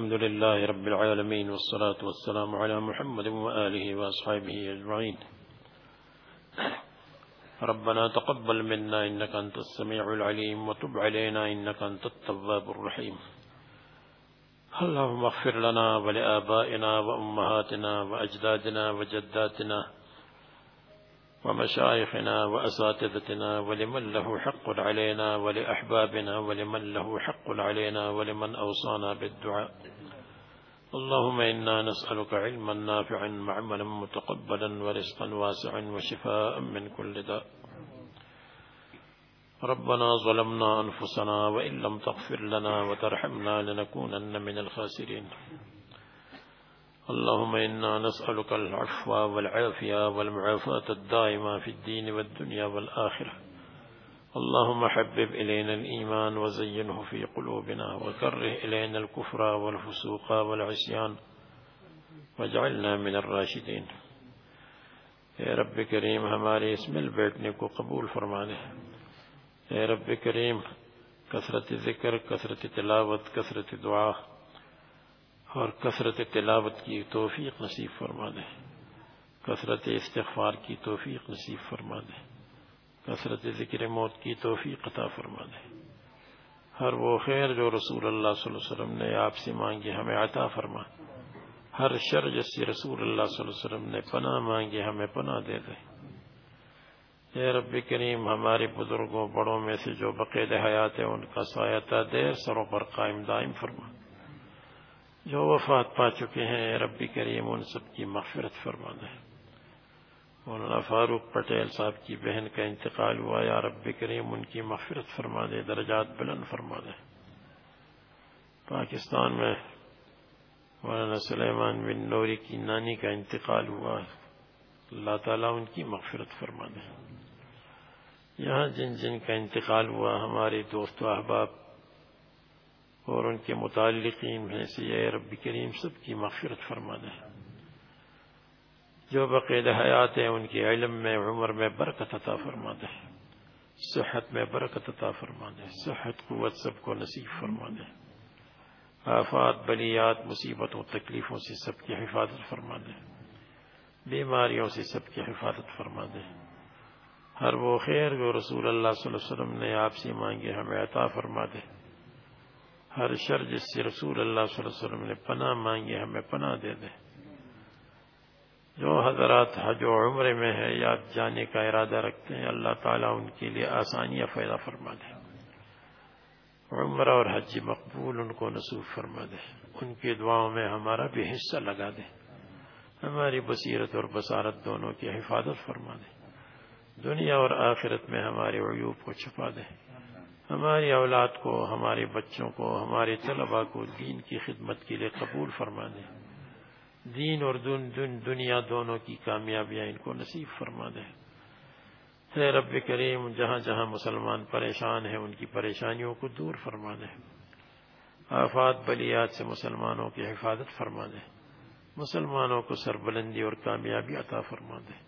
الحمد لله رب العالمين والصلاة والسلام على محمد وآله وأصحابه أجمعين. ربنا تقبل منا إنك أنت السميع العليم وتب علينا إنك أنت التواب الرحيم. اللهم اغفر لنا ولآبائنا وأمهاتنا وأجدادنا وجداتنا ومشايخنا وأساتذتنا ولمن له حق علينا ولأحبابنا ولمن له حق علينا ولمن أوصانا بالدعاء. اللهم إنا نسألك علما نافعا معملا متقبلا ورزقا واسعا وشفاء من كل داء. ربنا ظلمنا أنفسنا وإن لم تغفر لنا وترحمنا لنكونن من الخاسرين. اللهم إنا نسألك العفو والعافية والمعافاة الدائمة في الدين والدنيا والآخرة. اللهم حبب إلينا الإيمان وزينه في قلوبنا وكره إلينا الكفر والفسوق والعصيان واجعلنا من الراشدين. اے رب کریم ہمارے اس مل بیٹھنے کو قبول فرما اے رب کریم کثرت ذکر کثرت تلاوت کثرت دعا اور کثرت تلاوت کی توفیق نصیب فرما دے۔ کثرت استغفار کی توفیق نصیب فرما دے۔ کثرت ذکر موت کی توفیق عطا فرما دے۔ ہر وہ خیر جو رسول اللہ صلی اللہ علیہ وسلم نے آپ سے مانگی ہمیں عطا فرما۔ ہر شر جس سے رسول اللہ صلی اللہ علیہ وسلم نے پناہ مانگی ہمیں پناہ دے دے۔ اے رب کریم، ہمارے بزرگوں، بڑوں میں سے جو بقید حیات ہے ان کا سایہ دیر سروں پر قائم دائم فرما۔ جو وفات پا چکے ہیں، اے رب کریم، ان سب کی مغفرت فرما دے مولانا فاروق پٹیل صاحب کی بہن کا انتقال ہوا، یا رب کریم، ان کی مغفرت فرما دے درجات بلند فرما دے پاکستان میں مولانا سلیمان بن نوری کی نانی کا انتقال ہوا اللہ تعالیٰ ان کی مغفرت فرما دے یہاں جن جن کا انتقال ہوا، ہمارے دوست و احباب اور ان کے متعلقین میں سے رب کریم، سب کی مغفرت فرما دے جو بقید حیات ہیں، ان کے علم میں، عمر میں برکت عطا فرما دے صحت میں برکت عطا فرما دے صحت، قوت سب کو نصیب فرما دے آفات، بلیات، مصیبتوں، تکلیفوں سے سب کی حفاظت فرما دے بیماریوں سے سب کی حفاظت فرما دے ہر وہ خیر جو رسول اللہ صلی اللہ علیہ وسلم نے آپ سے مانگے، ہمیں عطا فرما دے ہر شر جس سے رسول اللہ صلی اللہ علیہ وسلم نے پناہ مانگے ہمیں پناہ دے دے جو حضرات حج و عمر میں ہے یا جانے کا ارادہ رکھتے ہیں، اللہ تعالیٰ ان کے لیے آسانیاں پیدا فرما دے۔ عمر اور حج مقبول ان کو نصوب فرما دے۔ ان کی دعاؤں میں ہمارا بھی حصہ لگا دے۔ ہماری بصیرت اور بصارت دونوں کی حفاظت فرما دے۔ دنیا اور آخرت میں ہمارے عیوب کو چھپا دے۔ ہماری اولاد کو، ہمارے بچوں کو، ہمارے طلباء کو دین کی خدمت کے لیے قبول فرما دے دین اور دن دن، دنیا دونوں کی کامیابیاں ان کو نصیب فرما دے اے رب کریم، جہاں جہاں مسلمان پریشان ہیں، ان کی پریشانیوں کو دور فرما دے آفات بلیات سے مسلمانوں کی حفاظت فرما دے مسلمانوں کو سربلندی اور کامیابی عطا فرما دے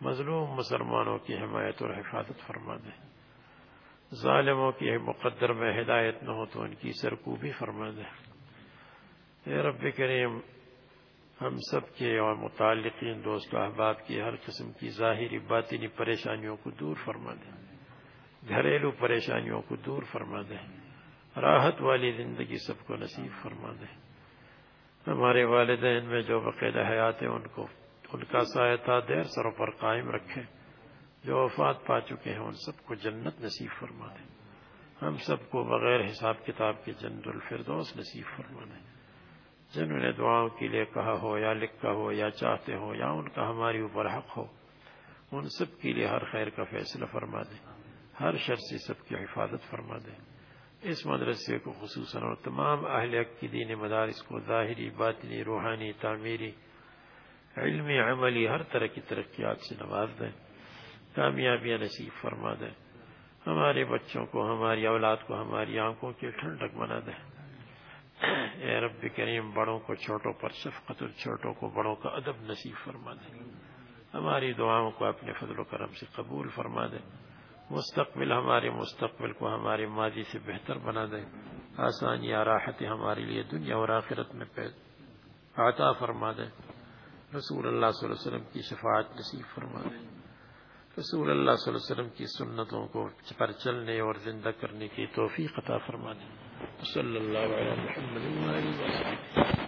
مظلوم مسلمانوں کی حمایت اور حفاظت فرما دے ظالموں کی مقدر میں ہدایت نہ ہو تو ان کی سرکوبی فرما دے اے رب کریم، ہم سب کے اور متعلقین، دوست و احباب کی ہر قسم کی ظاہری باطنی پریشانیوں کو دور فرما دے گھریلو پریشانیوں کو دور فرما دے راحت والی زندگی سب کو نصیب فرما دے ہمارے والدین میں جو بقید حیات ہیں ان کو، ان کا سایہ دیر سروں پر قائم رکھے جو وفات پا چکے ہیں، ان سب کو جنت نصیب فرما دے ہم سب کو بغیر حساب کتاب کے جنت الفردوس نصیب فرما دے جنہوں نے دعاؤں کے لیے کہا ہو، یا لکھا ہو، یا چاہتے ہو، یا ان کا ہماری اوپر حق ہو، ان سب کے لیے ہر خیر کا فیصلہ فرما دے ہر شر سے سب کی حفاظت فرما دے اس مدرسے کو خصوصاً اور تمام اہل کی دین مدارس کو ظاہری، باطنی، روحانی، تعمیری، علمی، عملی، ہر طرح کی ترقیات سے نواز دیں۔ کامیابیاں نصیب فرما دیں ہمارے بچوں کو، ہماری اولاد کو، ہماری آنکھوں کی ٹھنڈک بنا دیں اے رب کریم، بڑوں کو چھوٹوں پر شفقت اور چھوٹوں کو بڑوں کا ادب نصیب فرما دیں ہماری دعاؤں کو اپنے فضل و کرم سے قبول فرما دیں مستقبل ہمارے مستقبل کو ہمارے ماضی سے بہتر بنا دیں آسانی راحت ہمارے لیے دنیا اور آخرت میں عطا فرما دیں رسول اللہ صلی اللہ علیہ وسلم کی شفاعت نصیب فرما دیں رسول اللہ صلی اللہ علیہ وسلم کی سنتوں کو پر چلنے اور زندہ کرنے کی توفیق عطا فرمانے۔ صلی اللہ علیہ وسلم۔